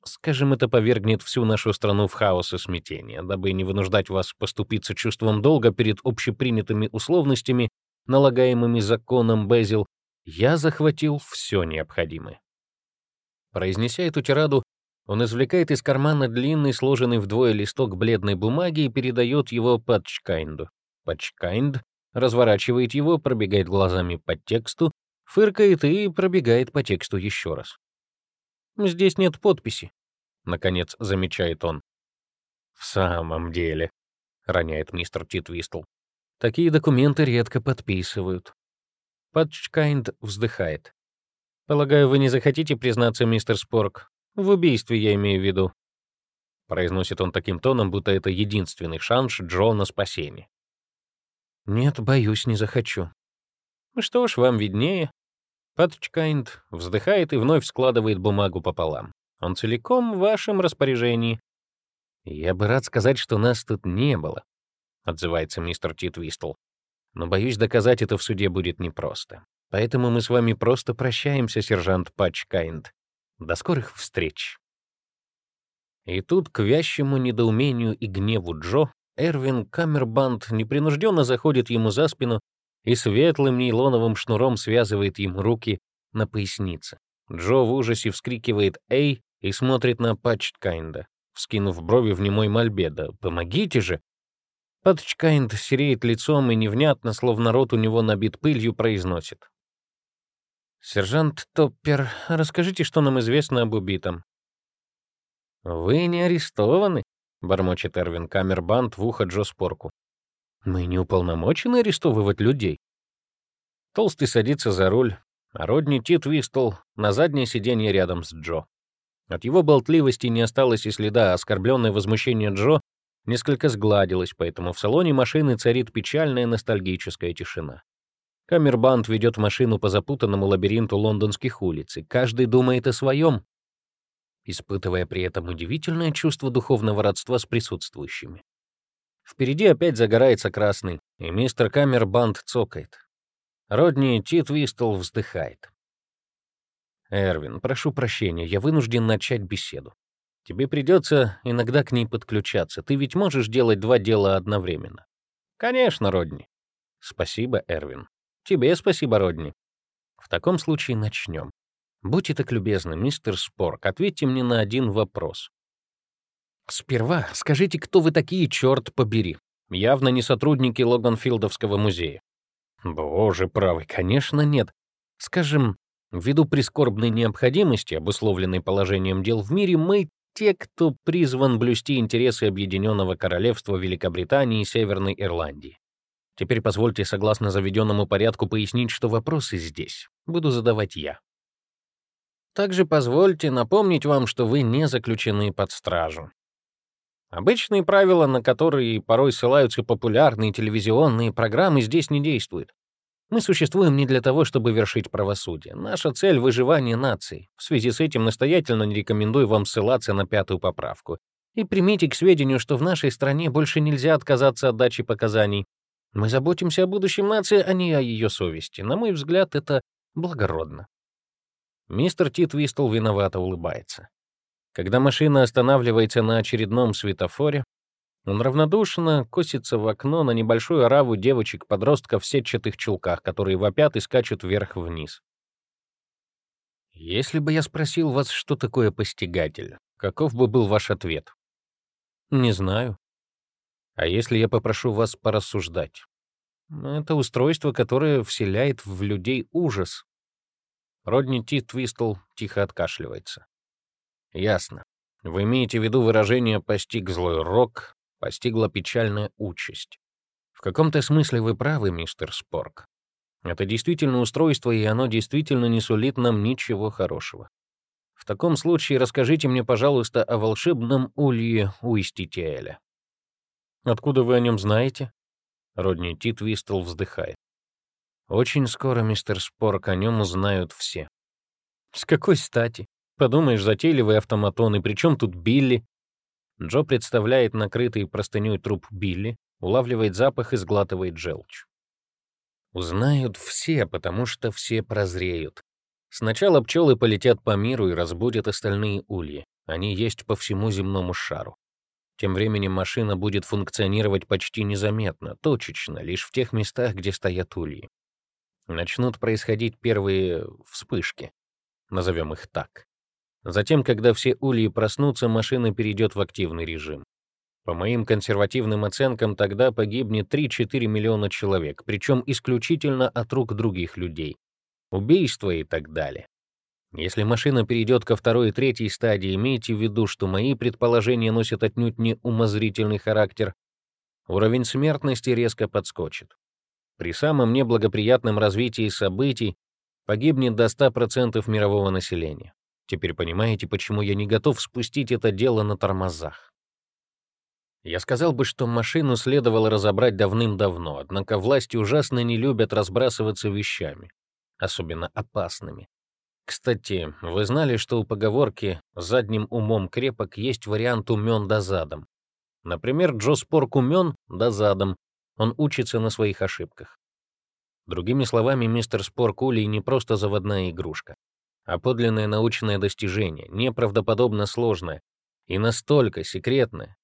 Скажем, это повергнет всю нашу страну в хаос и смятение, дабы не вынуждать вас поступиться чувством долга перед общепринятыми условностями, налагаемыми законом Безил, я захватил все необходимое. Произнеся эту тираду, он извлекает из кармана длинный, сложенный вдвое листок бледной бумаги и передает его Патчкайнду. Патчкайнд разворачивает его, пробегает глазами по тексту, фыркает и пробегает по тексту еще раз. Здесь нет подписи», — наконец замечает он. «В самом деле», — роняет мистер Титвистл, — «такие документы редко подписывают». Патчкайнд вздыхает. «Полагаю, вы не захотите признаться, мистер Спорк? В убийстве я имею в виду». Произносит он таким тоном, будто это единственный шанс Джо на спасение. «Нет, боюсь, не захочу». «Что ж, вам виднее», Патчкайнд вздыхает и вновь складывает бумагу пополам. Он целиком в вашем распоряжении. «Я бы рад сказать, что нас тут не было», — отзывается мистер Титвистл. «Но, боюсь, доказать это в суде будет непросто. Поэтому мы с вами просто прощаемся, сержант Патчкайнд. До скорых встреч». И тут, к вящему недоумению и гневу Джо, Эрвин Камербанд непринужденно заходит ему за спину и светлым нейлоновым шнуром связывает ему руки на пояснице. Джо в ужасе вскрикивает «Эй!» и смотрит на Патчкайнда, вскинув брови в немой мольбе. «Да помогите же!» Патчкайнд сереет лицом и невнятно, словно рот у него набит пылью, произносит. «Сержант Топпер, расскажите, что нам известно об убитом». «Вы не арестованы?» — бормочет Эрвин Камербанд в ухо Джо Спорку. Мы не уполномочены арестовывать людей. Толстый садится за руль, а Родни Тит Вистл на заднее сиденье рядом с Джо. От его болтливости не осталось и следа, а оскорбленное возмущение Джо несколько сгладилось, поэтому в салоне машины царит печальная ностальгическая тишина. Камербанд ведет машину по запутанному лабиринту лондонских улиц, и каждый думает о своем, испытывая при этом удивительное чувство духовного родства с присутствующими. Впереди опять загорается красный, и мистер Камербанд цокает. Родни Титвистл вздыхает. «Эрвин, прошу прощения, я вынужден начать беседу. Тебе придется иногда к ней подключаться. Ты ведь можешь делать два дела одновременно?» «Конечно, Родни». «Спасибо, Эрвин». «Тебе спасибо, Родни». «В таком случае начнем. Будьте так любезны, мистер Спорк, ответьте мне на один вопрос. Сперва скажите, кто вы такие, черт побери. Явно не сотрудники Логанфилдовского музея. Боже правый, конечно, нет. Скажем, ввиду прискорбной необходимости, обусловленной положением дел в мире, мы те, кто призван блюсти интересы Объединенного Королевства Великобритании и Северной Ирландии. Теперь позвольте, согласно заведенному порядку, пояснить, что вопросы здесь буду задавать я. Также позвольте напомнить вам, что вы не заключены под стражу. Обычные правила, на которые порой ссылаются популярные телевизионные программы, здесь не действуют. Мы существуем не для того, чтобы вершить правосудие. Наша цель — выживание нации. В связи с этим настоятельно не рекомендую вам ссылаться на пятую поправку. И примите к сведению, что в нашей стране больше нельзя отказаться от дачи показаний. Мы заботимся о будущем нации, а не о ее совести. На мой взгляд, это благородно. Мистер Тит Вистл виновато улыбается. Когда машина останавливается на очередном светофоре, он равнодушно косится в окно на небольшую ораву девочек-подростков в сетчатых чулках, которые вопят и скачут вверх-вниз. Если бы я спросил вас, что такое постигатель, каков бы был ваш ответ? Не знаю. А если я попрошу вас порассуждать? Это устройство, которое вселяет в людей ужас. Родни Ти Твистл тихо откашливается. Ясно. Вы имеете в виду выражение «постиг злой рок», «постигла печальная участь». В каком-то смысле вы правы, мистер Спорк. Это действительно устройство, и оно действительно не сулит нам ничего хорошего. В таком случае расскажите мне, пожалуйста, о волшебном улье Уиститиэля. Откуда вы о нем знаете? Родни Тит Вистл вздыхает. Очень скоро, мистер Спорк, о нем узнают все. С какой стати? Подумаешь, затейливый автоматон, и при чем тут Билли? Джо представляет накрытый простыней труп Билли, улавливает запах и сглатывает желчь. Узнают все, потому что все прозреют. Сначала пчелы полетят по миру и разбудят остальные ульи. Они есть по всему земному шару. Тем временем машина будет функционировать почти незаметно, точечно, лишь в тех местах, где стоят ульи. Начнут происходить первые вспышки, назовем их так. Затем, когда все ульи проснутся, машина перейдет в активный режим. По моим консервативным оценкам, тогда погибнет 3-4 миллиона человек, причем исключительно от рук других людей. Убийства и так далее. Если машина перейдет ко второй и третьей стадии, имейте в виду, что мои предположения носят отнюдь не умозрительный характер. Уровень смертности резко подскочит. При самом неблагоприятном развитии событий погибнет до 100% мирового населения. Теперь понимаете, почему я не готов спустить это дело на тормозах. Я сказал бы, что машину следовало разобрать давным-давно, однако власти ужасно не любят разбрасываться вещами, особенно опасными. Кстати, вы знали, что у поговорки «задним умом крепок» есть вариант «умен да задом». Например, Джо Спорк умен да задом, он учится на своих ошибках. Другими словами, мистер Спорк Улей не просто заводная игрушка а подлинное научное достижение, неправдоподобно сложное и настолько секретное,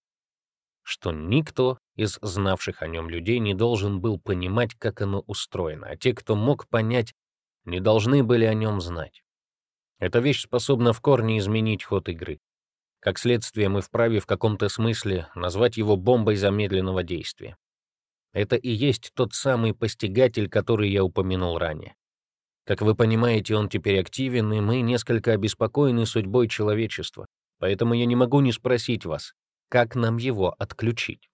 что никто из знавших о нем людей не должен был понимать, как оно устроено, а те, кто мог понять, не должны были о нем знать. Эта вещь способна в корне изменить ход игры. Как следствие, мы вправе в каком-то смысле назвать его бомбой замедленного действия. Это и есть тот самый постигатель, который я упомянул ранее. Как вы понимаете, он теперь активен, и мы несколько обеспокоены судьбой человечества. Поэтому я не могу не спросить вас, как нам его отключить?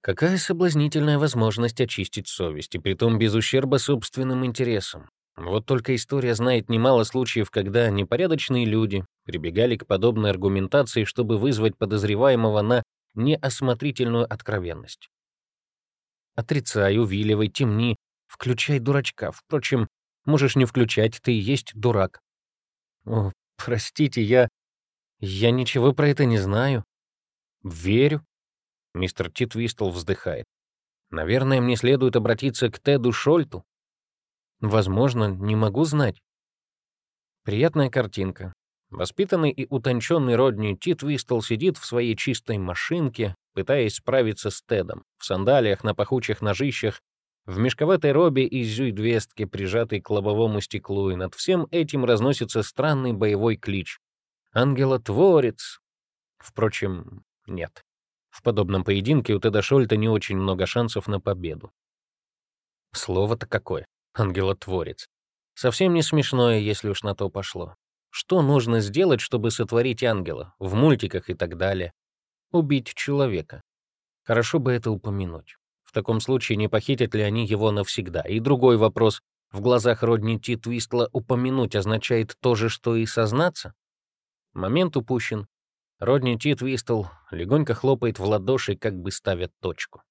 Какая соблазнительная возможность очистить совесть, и притом без ущерба собственным интересам. Вот только история знает немало случаев, когда непорядочные люди прибегали к подобной аргументации, чтобы вызвать подозреваемого на неосмотрительную откровенность. Отрицай, увиливай, темни, включай дурачка. Впрочем, Можешь не включать, ты и есть дурак». «О, простите, я... я ничего про это не знаю». «Верю». Мистер Тит Вистл вздыхает. «Наверное, мне следует обратиться к Теду Шольту». «Возможно, не могу знать». Приятная картинка. Воспитанный и утонченный Родни Тит Вистл сидит в своей чистой машинке, пытаясь справиться с Тедом, в сандалиях на пахучих ножищах В мешковатой робе и зюйдвестке, прижатой к лобовому стеклу, и над всем этим разносится странный боевой клич. «Ангелотворец!» Впрочем, нет. В подобном поединке у Теда Шольта не очень много шансов на победу. Слово-то какое. Ангелотворец. Совсем не смешное, если уж на то пошло. Что нужно сделать, чтобы сотворить ангела? В мультиках и так далее. Убить человека. Хорошо бы это упомянуть. В таком случае не похитят ли они его навсегда? И другой вопрос. В глазах Родни Ти Твистла упомянуть означает то же, что и сознаться? Момент упущен. Родни Ти Твистл легонько хлопает в ладоши, как бы ставя точку.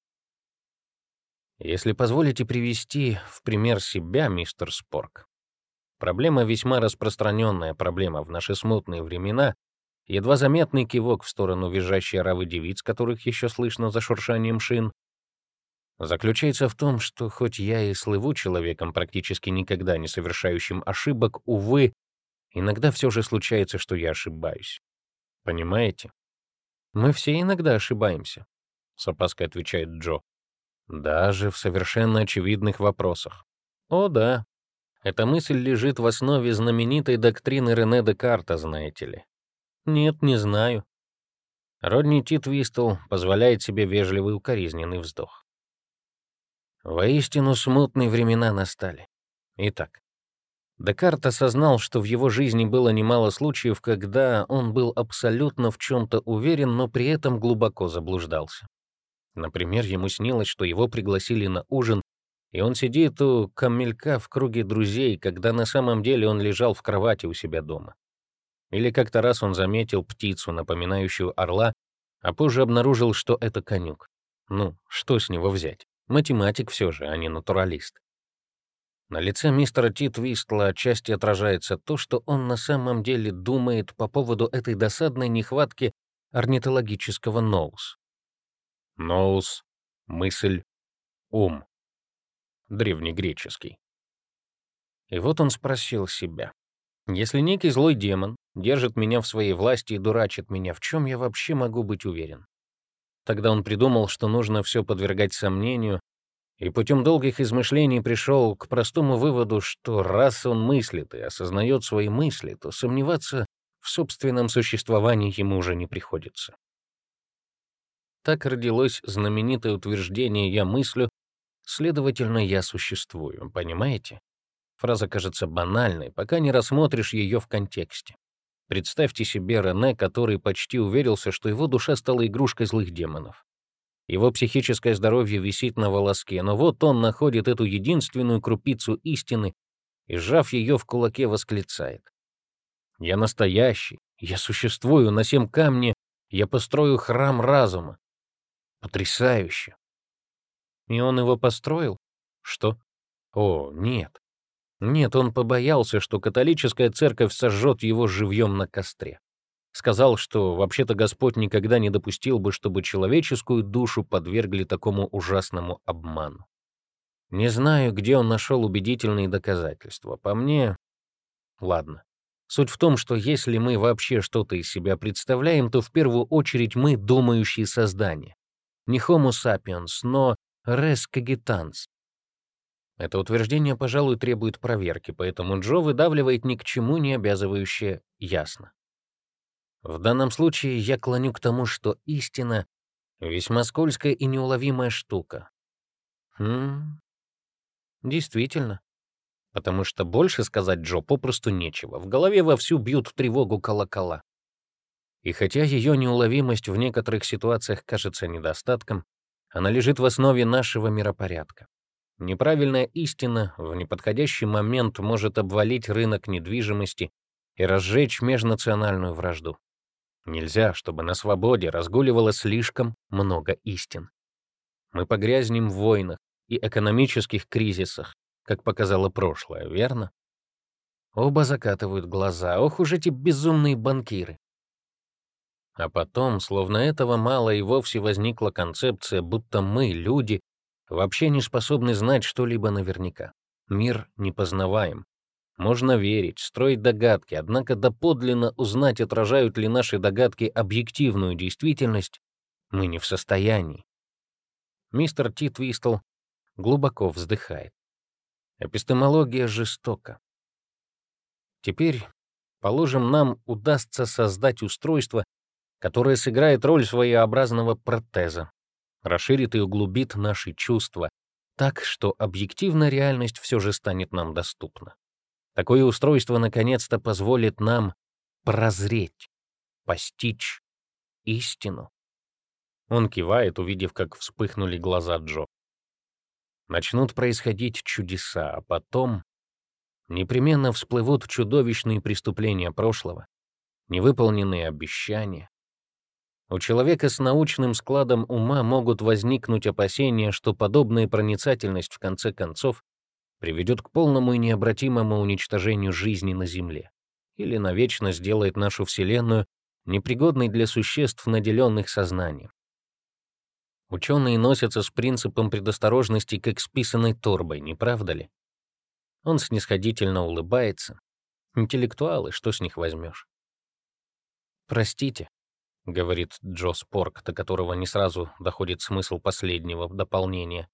Если позволите привести в пример себя, мистер Спорк. Проблема весьма распространенная проблема в наши смутные времена, едва заметный кивок в сторону визжащей оравы девиц, которых еще слышно за шуршанием шин, заключается в том, что хоть я и слыву человеком, практически никогда не совершающим ошибок, увы, иногда все же случается, что я ошибаюсь. Понимаете? Мы все иногда ошибаемся, — с опаской отвечает Джо. Даже в совершенно очевидных вопросах. О, да. Эта мысль лежит в основе знаменитой доктрины Рене Декарта, знаете ли. Нет, не знаю. Родни Тит Вистл позволяет себе вежливый укоризненный вздох. Воистину смутные времена настали. Итак, Декарт осознал, что в его жизни было немало случаев, когда он был абсолютно в чем-то уверен, но при этом глубоко заблуждался. Например, ему снилось, что его пригласили на ужин, и он сидит у камелька в круге друзей, когда на самом деле он лежал в кровати у себя дома. Или как-то раз он заметил птицу, напоминающую орла, а позже обнаружил, что это конюк. Ну, что с него взять? Математик все же, а не натуралист. На лице мистера Тит Вистла отчасти отражается то, что он на самом деле думает по поводу этой досадной нехватки орнитологического ноус. Ноус — мысль, ум. Древнегреческий. И вот он спросил себя, если некий злой демон держит меня в своей власти и дурачит меня, в чем я вообще могу быть уверен? Тогда он придумал, что нужно все подвергать сомнению, и путем долгих измышлений пришел к простому выводу, что раз он мыслит и осознает свои мысли, то сомневаться в собственном существовании ему уже не приходится. Так родилось знаменитое утверждение «я мыслю», следовательно, «я существую», понимаете? Фраза кажется банальной, пока не рассмотришь ее в контексте. Представьте себе Рене, который почти уверился, что его душа стала игрушкой злых демонов. Его психическое здоровье висит на волоске, но вот он находит эту единственную крупицу истины и, сжав ее в кулаке, восклицает. «Я настоящий, я существую на всем камне, я построю храм разума. Потрясающе!» И он его построил? Что? О, нет. Нет, он побоялся, что католическая церковь сожжет его живьем на костре. Сказал, что вообще-то Господь никогда не допустил бы, чтобы человеческую душу подвергли такому ужасному обману. Не знаю, где он нашел убедительные доказательства. По мне... Ладно. Суть в том, что если мы вообще что-то из себя представляем, то в первую очередь мы думающие создания. Не Homo sapiens, но res cogitans, это утверждение, пожалуй, требует проверки, поэтому Джо выдавливает ни к чему не обязывающее «ясно». В данном случае я клоню к тому, что истина — весьма скользкая и неуловимая штука. Хм, действительно. Потому что больше сказать Джо попросту нечего. В голове вовсю бьют тревогу колокола. И хотя ее неуловимость в некоторых ситуациях кажется недостатком, она лежит в основе нашего миропорядка. Неправильная истина в неподходящий момент может обвалить рынок недвижимости и разжечь межнациональную вражду. Нельзя, чтобы на свободе разгуливало слишком много истин. Мы погрязнем в войнах и экономических кризисах, как показало прошлое, верно? Оба закатывают глаза. Ох уж эти безумные банкиры. А потом, словно этого мало, и вовсе возникла концепция, будто мы, люди, вообще не способны знать что-либо наверняка. Мир непознаваем. Можно верить, строить догадки, однако доподлинно узнать, отражают ли наши догадки объективную действительность, мы не в состоянии. Мистер Тит Вистл глубоко вздыхает. Эпистемология жестока. Теперь, положим, нам удастся создать устройство, которое сыграет роль своеобразного протеза, расширит и углубит наши чувства, так, что объективная реальность все же станет нам доступна. Такое устройство наконец-то позволит нам прозреть, постичь истину. Он кивает, увидев, как вспыхнули глаза Джо. Начнут происходить чудеса, а потом непременно всплывут чудовищные преступления прошлого, невыполненные обещания, у человека с научным складом ума могут возникнуть опасения, что подобная проницательность в конце концов приведет к полному и необратимому уничтожению жизни на Земле или навечно сделает нашу Вселенную непригодной для существ, наделенных сознанием. Ученые носятся с принципом предосторожности как с писаной торбой, не правда ли? Он снисходительно улыбается. Интеллектуалы, что с них возьмешь? Простите, — говорит Джо Спорк, до которого не сразу доходит смысл последнего дополнения.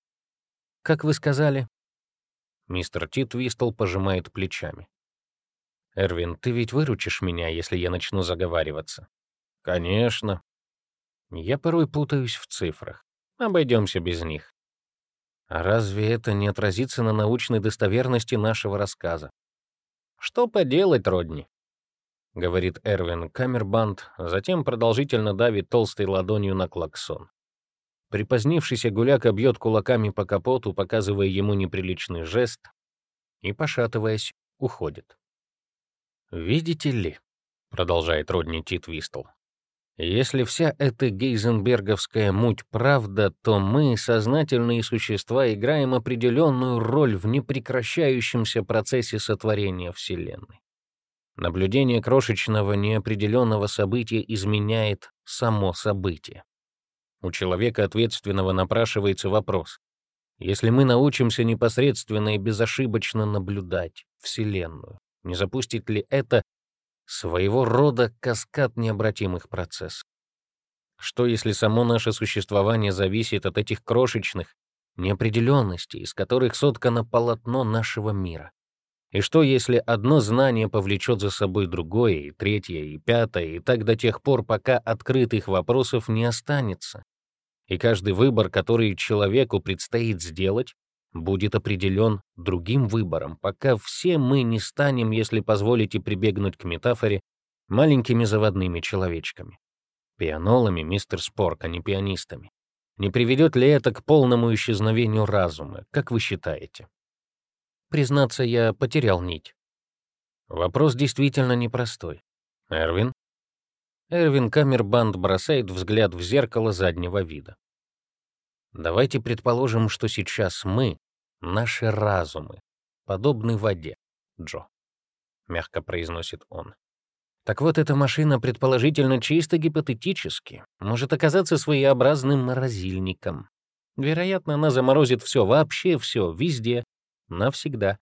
«Как вы сказали?» Мистер Тит Вистл пожимает плечами. «Эрвин, ты ведь выручишь меня, если я начну заговариваться?» «Конечно». Я порой путаюсь в цифрах. Обойдемся без них. А разве это не отразится на научной достоверности нашего рассказа? Что поделать, Родни? — говорит Эрвин Камербанд, затем продолжительно давит толстой ладонью на клаксон. Припозднившийся гуляка бьет кулаками по капоту, показывая ему неприличный жест, и, пошатываясь, уходит. «Видите ли», — продолжает Родни Титвистл, «если вся эта гейзенберговская муть правда, то мы, сознательные существа, играем определенную роль в непрекращающемся процессе сотворения Вселенной. Наблюдение крошечного неопределенного события изменяет само событие. У человека ответственного напрашивается вопрос. Если мы научимся непосредственно и безошибочно наблюдать Вселенную, не запустит ли это своего рода каскад необратимых процессов? Что если само наше существование зависит от этих крошечных неопределенностей, из которых соткано полотно нашего мира? И что, если одно знание повлечет за собой другое, и третье, и пятое, и так до тех пор, пока открытых вопросов не останется? И каждый выбор, который человеку предстоит сделать, будет определен другим выбором, пока все мы не станем, если позволите прибегнуть к метафоре, маленькими заводными человечками. Пианолами, мистер Спорк, а не пианистами. Не приведет ли это к полному исчезновению разума, как вы считаете? Признаться, я потерял нить. Вопрос действительно непростой. Эрвин? Эрвин Камербанд бросает взгляд в зеркало заднего вида. Давайте предположим, что сейчас мы, наши разумы, подобны воде, Джо. Мягко произносит он. Так вот, эта машина, предположительно чисто гипотетически, может оказаться своеобразным морозильником. Вероятно, она заморозит все, вообще все, везде, навсегда.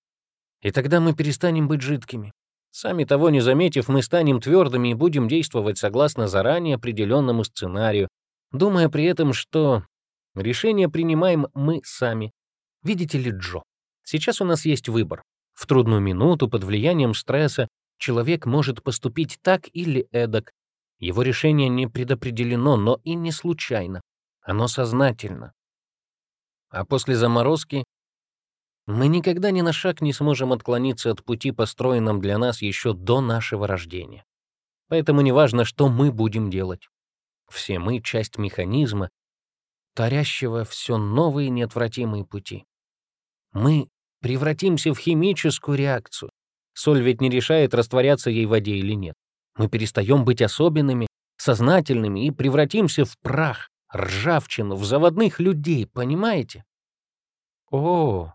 И тогда мы перестанем быть жидкими. Сами того не заметив, мы станем твердыми и будем действовать согласно заранее определенному сценарию, думая при этом, что решение принимаем мы сами. Видите ли, Джо, сейчас у нас есть выбор. В трудную минуту под влиянием стресса человек может поступить так или эдак. Его решение не предопределено, но и не случайно. Оно сознательно. А после заморозки мы никогда ни на шаг не сможем отклониться от пути, построенном для нас еще до нашего рождения. Поэтому неважно, что мы будем делать. Все мы — часть механизма, тарящего все новые неотвратимые пути. Мы превратимся в химическую реакцию. Соль ведь не решает, растворяться ей в воде или нет. Мы перестаем быть особенными, сознательными и превратимся в прах, ржавчину, в заводных людей, понимаете? О, —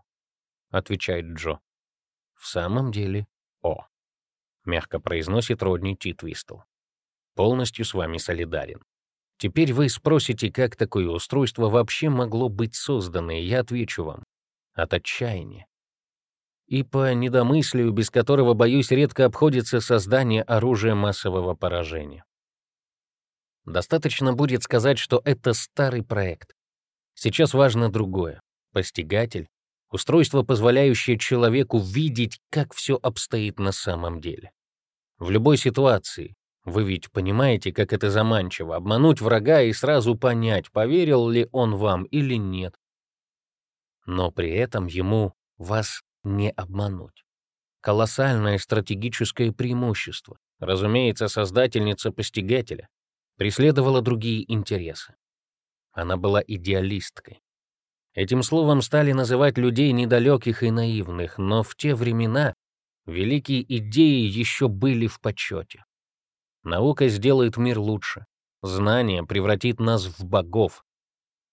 отвечает Джо. «В самом деле, о», — мягко произносит Родни Титвистл. «Полностью с вами солидарен. Теперь вы спросите, как такое устройство вообще могло быть создано, и я отвечу вам. От отчаяния. И по недомыслию, без которого, боюсь, редко обходится создание оружия массового поражения. Достаточно будет сказать, что это старый проект. Сейчас важно другое. Постигатель — устройство, позволяющее человеку видеть, как все обстоит на самом деле. В любой ситуации, вы ведь понимаете, как это заманчиво, обмануть врага и сразу понять, поверил ли он вам или нет. Но при этом ему вас не обмануть. Колоссальное стратегическое преимущество. Разумеется, создательница постигателя преследовала другие интересы. Она была идеалисткой. Этим словом стали называть людей недалеких и наивных, но в те времена великие идеи еще были в почете. Наука сделает мир лучше, знание превратит нас в богов,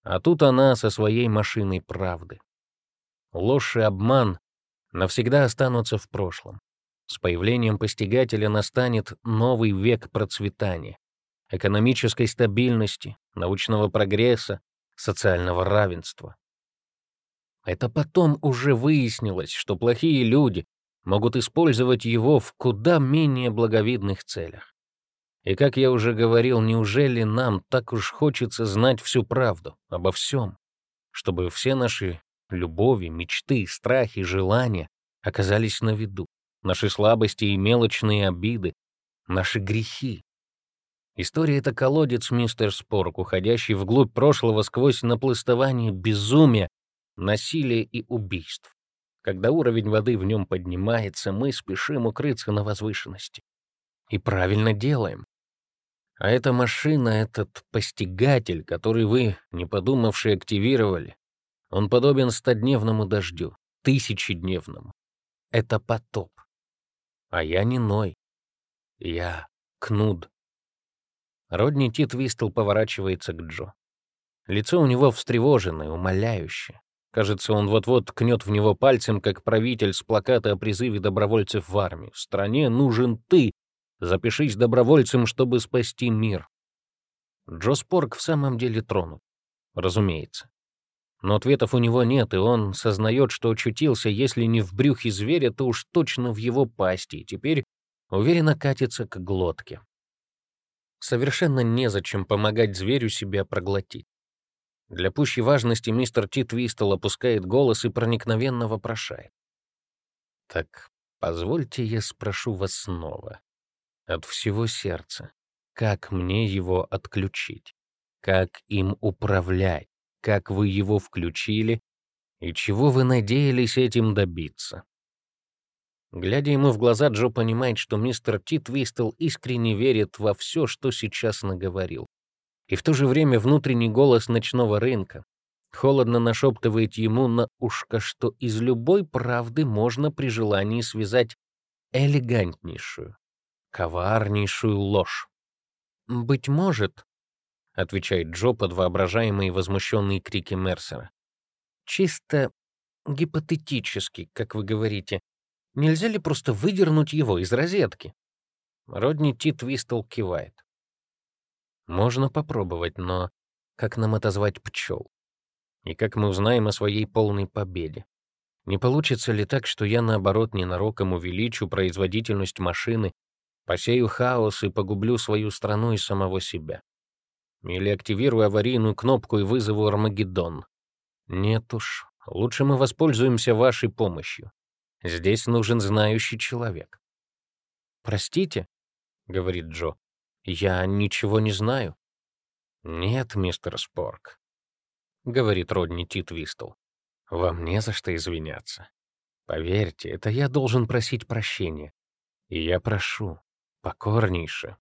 а тут она со своей машиной правды. Ложь и обман навсегда останутся в прошлом. С появлением постигателя настанет новый век процветания, экономической стабильности, научного прогресса, социального равенства. Это потом уже выяснилось, что плохие люди могут использовать его в куда менее благовидных целях. И, как я уже говорил, неужели нам так уж хочется знать всю правду обо всем, чтобы все наши любови, мечты, страхи, желания оказались на виду? наши слабости и мелочные обиды, наши грехи. История — это колодец, мистер Спорк, уходящий вглубь прошлого сквозь наплыстывание безумия, насилия и убийств. Когда уровень воды в нем поднимается, мы спешим укрыться на возвышенности. И правильно делаем. А эта машина, этот постигатель, который вы, не подумавши, активировали, он подобен стодневному дождю, тысячедневному. Это потоп. А я не Ной. Я Кнуд. Родни Тит поворачивается к Джо. Лицо у него встревоженное, умоляющее. Кажется, он вот-вот ткнет в него пальцем, как правитель с плаката о призыве добровольцев в армию. Стране нужен ты. Запишись добровольцем, чтобы спасти мир. Джо Спорк в самом деле тронут. Разумеется. Но ответов у него нет, и он сознает, что очутился, если не в брюхе зверя, то уж точно в его пасти, и теперь уверенно катится к глотке. Совершенно незачем помогать зверю себя проглотить. Для пущей важности мистер Тит Вистел опускает голос и проникновенно вопрошает. «Так позвольте я спрошу вас снова, от всего сердца, как мне его отключить? Как им управлять? как вы его включили и чего вы надеялись этим добиться. Глядя ему в глаза, Джо понимает, что мистер Тит Вистел искренне верит во все, что сейчас наговорил. И в то же время внутренний голос ночного рынка холодно нашептывает ему на ушко, что из любой правды можно при желании связать элегантнейшую, коварнейшую ложь. Быть может, — отвечает Джо под воображаемые возмущенные крики Мерсера. «Чисто гипотетически, как вы говорите. Нельзя ли просто выдернуть его из розетки?» Родни Вистл кивает. «Можно попробовать, но как нам отозвать пчел? И как мы узнаем о своей полной победе? Не получится ли так, что я, наоборот, ненароком увеличу производительность машины, посею хаос и погублю свою страну и самого себя? Или активирую аварийную кнопку и вызову Армагеддон. Нет уж, лучше мы воспользуемся вашей помощью. Здесь нужен знающий человек. «Простите», — говорит Джо, — «я ничего не знаю». «Нет, мистер Спорк», — говорит Родни Тит Вистл, — «вам не за что извиняться. Поверьте, это я должен просить прощения. И я прошу, покорнейше,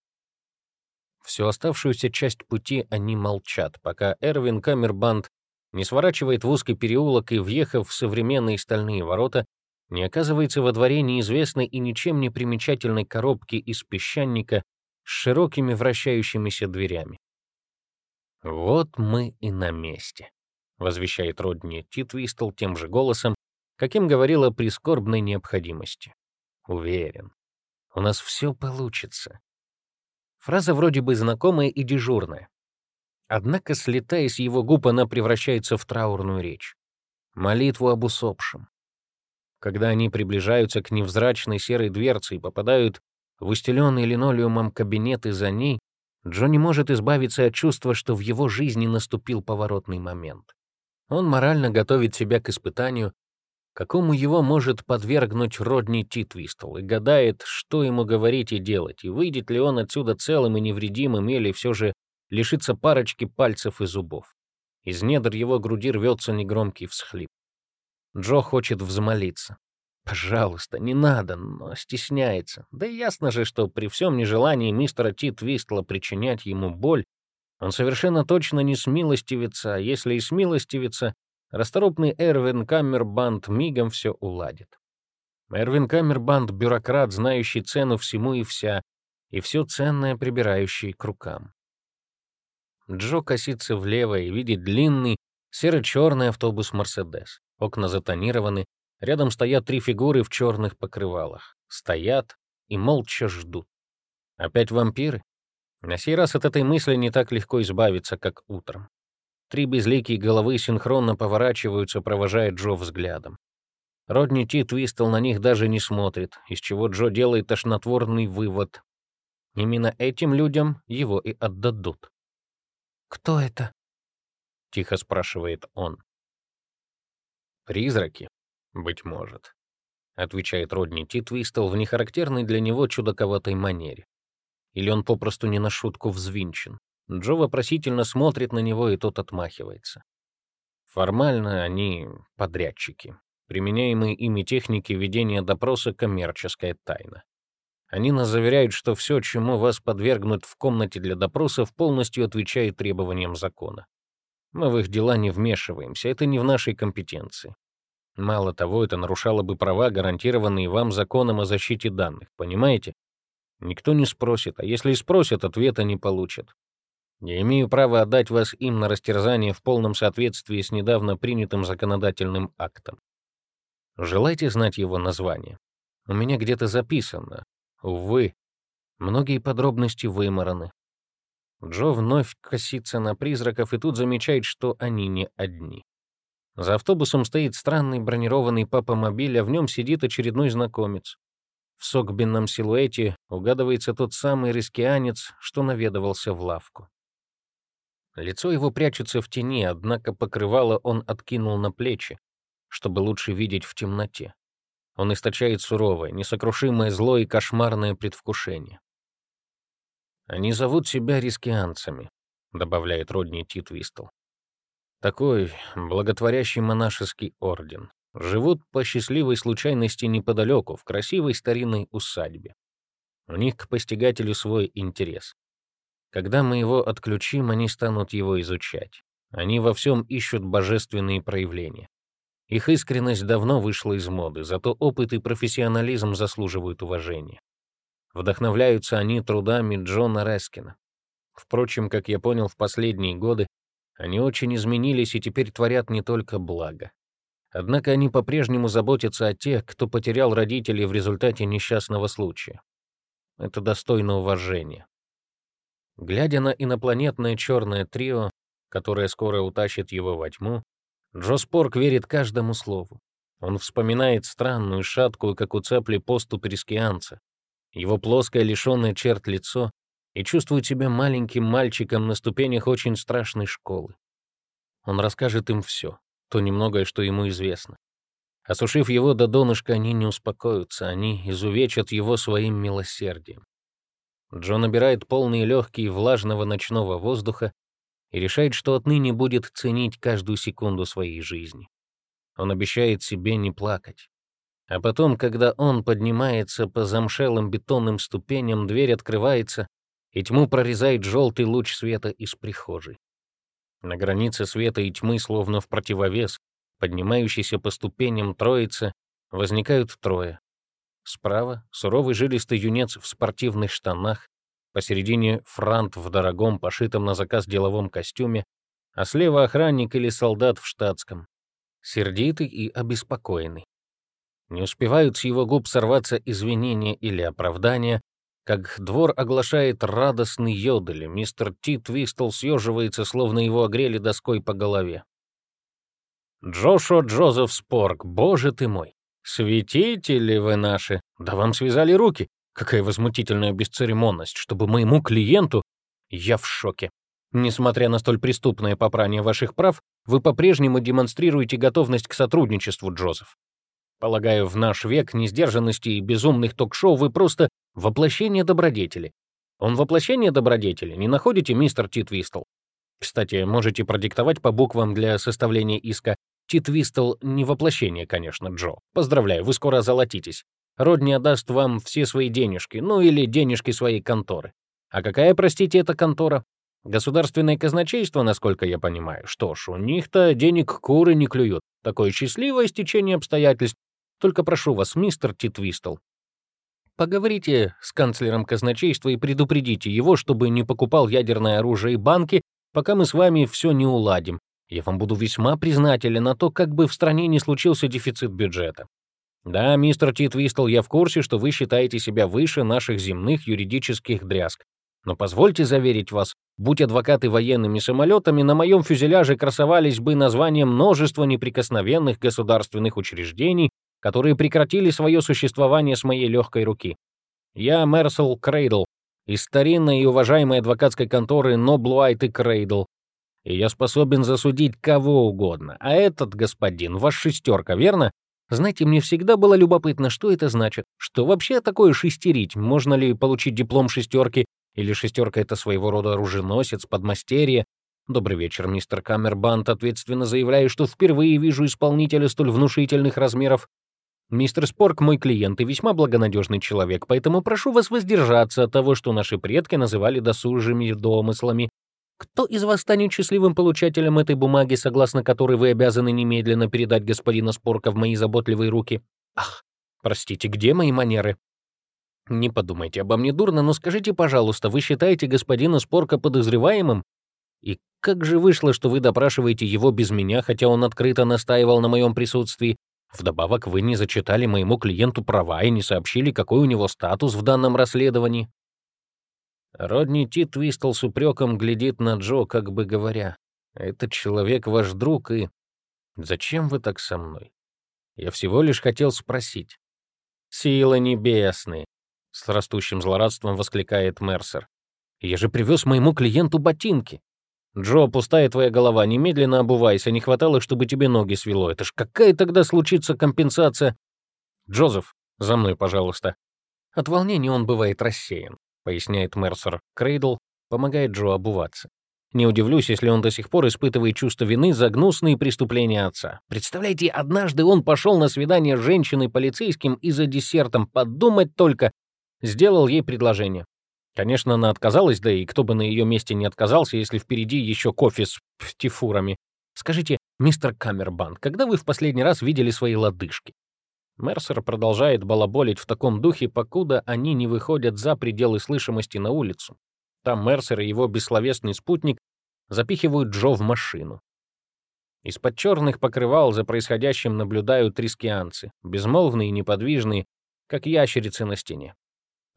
Всю оставшуюся часть пути они молчат, пока Эрвин Камербанд не сворачивает в узкий переулок и, въехав в современные стальные ворота, не оказывается во дворе неизвестной и ничем не примечательной коробки из песчаника с широкими вращающимися дверями. «Вот мы и на месте», — возвещает Родни Титвистл тем же голосом, каким говорила при скорбной необходимости. «Уверен, у нас все получится. Фраза вроде бы знакомая и дежурная. Однако, слетая с его губ, она превращается в траурную речь. Молитву об усопшем. Когда они приближаются к невзрачной серой дверце и попадают в линолеумом кабинет и за ней, Джо не может избавиться от чувства, что в его жизни наступил поворотный момент. Он морально готовит себя к испытанию, какому его может подвергнуть Родни Титвистл, и гадает, что ему говорить и делать, и выйдет ли он отсюда целым и невредимым, или все же лишится парочки пальцев и зубов. Из недр его груди рвется негромкий всхлип. Джо хочет взмолиться. Пожалуйста, не надо, но стесняется. Да и ясно же, что при всем нежелании мистера Титвистла причинять ему боль, он совершенно точно не смилостивится, а если и смилостивится, расторопный Эрвин Каммербанд мигом все уладит. Эрвин Каммербанд — бюрократ, знающий цену всему и вся, и все ценное прибирающий к рукам. Джо косится влево и видит длинный, серо-черный автобус «Мерседес». Окна затонированы, рядом стоят три фигуры в черных покрывалах. Стоят и молча ждут. Опять вампиры? На сей раз от этой мысли не так легко избавиться, как утром. Три безликие головы синхронно поворачиваются, провожая Джо взглядом. Родни Ти Твистл на них даже не смотрит, из чего Джо делает тошнотворный вывод. Именно этим людям его и отдадут. «Кто это?» — тихо спрашивает он. «Призраки, быть может», — отвечает Родни Ти Твистл в нехарактерной для него чудаковатой манере. Или он попросту не на шутку взвинчен. Джо вопросительно смотрит на него, и тот отмахивается. Формально они подрядчики. Применяемые ими техники ведения допроса — коммерческая тайна. Они нас заверяют, что все, чему вас подвергнут в комнате для допросов, полностью отвечает требованиям закона. Мы в их дела не вмешиваемся, это не в нашей компетенции. Мало того, это нарушало бы права, гарантированные вам законом о защите данных, понимаете? Никто не спросит, а если и спросят, ответа не получат. Я имею право отдать вас им на растерзание в полном соответствии с недавно принятым законодательным актом. Желаете знать его название? У меня где-то записано. Увы, многие подробности вымораны. Джо вновь косится на призраков и тут замечает, что они не одни. За автобусом стоит странный бронированный папа-мобиль, а в нем сидит очередной знакомец. В согбенном силуэте угадывается тот самый рискианец, что наведывался в лавку. Лицо его прячется в тени, однако покрывало он откинул на плечи, чтобы лучше видеть в темноте. Он источает суровое, несокрушимое зло и кошмарное предвкушение. «Они зовут себя рискианцами», — добавляет Родни Титвистл. «Такой благотворящий монашеский орден. Живут по счастливой случайности неподалеку, в красивой старинной усадьбе. У них к постигателю свой интерес. Когда мы его отключим, они станут его изучать. Они во всем ищут божественные проявления. Их искренность давно вышла из моды, зато опыт и профессионализм заслуживают уважения. Вдохновляются они трудами Джона Рескина. Впрочем, как я понял в последние годы, они очень изменились и теперь творят не только благо. Однако они по-прежнему заботятся о тех, кто потерял родителей в результате несчастного случая. Это достойно уважения. Глядя на инопланетное черное трио, которое скоро утащит его во тьму, Джо Спорк верит каждому слову. Он вспоминает странную, шаткую, как у цапли, поступь рискианца, его плоское, лишенное черт лицо, и чувствует себя маленьким мальчиком на ступенях очень страшной школы. Он расскажет им все, то немногое, что ему известно. Осушив его до донышка, они не успокоятся, они изувечат его своим милосердием. Джо набирает полные легкие влажного ночного воздуха и решает, что отныне будет ценить каждую секунду своей жизни. Он обещает себе не плакать. А потом, когда он поднимается по замшелым бетонным ступеням, дверь открывается, и тьму прорезает желтый луч света из прихожей. На границе света и тьмы, словно в противовес, поднимающийся по ступеням троицы, возникают трое. Справа — суровый жилистый юнец в спортивных штанах, посередине — франт в дорогом, пошитом на заказ деловом костюме, а слева — охранник или солдат в штатском, сердитый и обеспокоенный. Не успевают с его губ сорваться извинения или оправдания, как двор оглашает радостный йодель, мистер Ти Твистл съеживается, словно его огрели доской по голове. «Джошуа Джозеф Спорк, боже ты мой! «Святители вы наши! Да вам связали руки! Какая возмутительная бесцеремонность, чтобы моему клиенту...» Я в шоке. Несмотря на столь преступное попрание ваших прав, вы по-прежнему демонстрируете готовность к сотрудничеству, Джозеф. Полагаю, в наш век несдержанности и безумных ток-шоу вы просто воплощение добродетели. Он воплощение добродетели, не находите, мистер Титвистл? Кстати, можете продиктовать по буквам для составления иска. Титвистл — не воплощение, конечно, Джо. Поздравляю, вы скоро озолотитесь. Родни отдаст вам все свои денежки, ну или денежки своей конторы. А какая, простите, эта контора? Государственное казначейство, насколько я понимаю. Что ж, у них-то денег куры не клюют. Такое счастливое стечение обстоятельств. Только прошу вас, мистер Титвистл, поговорите с канцлером казначейства и предупредите его, чтобы не покупал ядерное оружие и банки, пока мы с вами все не уладим. Я вам буду весьма признателен на то, как бы в стране не случился дефицит бюджета. Да, мистер Титвистл, я в курсе, что вы считаете себя выше наших земных юридических дрязг. Но позвольте заверить вас, будь адвокаты военными самолетами, на моем фюзеляже красовались бы названия множества неприкосновенных государственных учреждений, которые прекратили свое существование с моей легкой руки. Я Мерсел Крейдл из старинной и уважаемой адвокатской конторы Ноблуайт и Крейдл, и я способен засудить кого угодно. А этот господин, ваш шестерка, верно? Знаете, мне всегда было любопытно, что это значит. Что вообще такое шестерить? Можно ли получить диплом шестерки? Или шестерка — это своего рода оруженосец, подмастерье? Добрый вечер, мистер Камербанд. Ответственно заявляю, что впервые вижу исполнителя столь внушительных размеров. Мистер Спорк мой клиент и весьма благонадежный человек, поэтому прошу вас воздержаться от того, что наши предки называли досужими домыслами. Кто из вас станет счастливым получателем этой бумаги, согласно которой вы обязаны немедленно передать господина Спорка в мои заботливые руки? Ах, простите, где мои манеры? Не подумайте обо мне дурно, но скажите, пожалуйста, вы считаете господина Спорка подозреваемым? И как же вышло, что вы допрашиваете его без меня, хотя он открыто настаивал на моем присутствии? Вдобавок, вы не зачитали моему клиенту права и не сообщили, какой у него статус в данном расследовании. Родни Тит Твистл с упреком глядит на Джо, как бы говоря, «Этот человек ваш друг, и... Зачем вы так со мной? Я всего лишь хотел спросить». «Силы небесные!» — с растущим злорадством воскликает Мерсер. «Я же привез моему клиенту ботинки. «Джо, пустая твоя голова, немедленно обувайся, не хватало, чтобы тебе ноги свело. Это ж какая тогда случится компенсация?» «Джозеф, за мной, пожалуйста». От волнения он бывает рассеян, поясняет Мерсер. Крейдл помогает Джо обуваться. Не удивлюсь, если он до сих пор испытывает чувство вины за гнусные преступления отца. Представляете, однажды он пошел на свидание с женщиной-полицейским и за десертом, подумать только, сделал ей предложение. Конечно, она отказалась, да и кто бы на ее месте не отказался, если впереди еще кофе с птифурами. Скажите, мистер Камербанд, когда вы в последний раз видели свои лодыжки? Мерсер продолжает балаболить в таком духе, покуда они не выходят за пределы слышимости на улицу. Там Мерсер и его бессловесный спутник запихивают Джо в машину. Из-под черных покрывал за происходящим наблюдают трискианцы, безмолвные и неподвижные, как ящерицы на стене.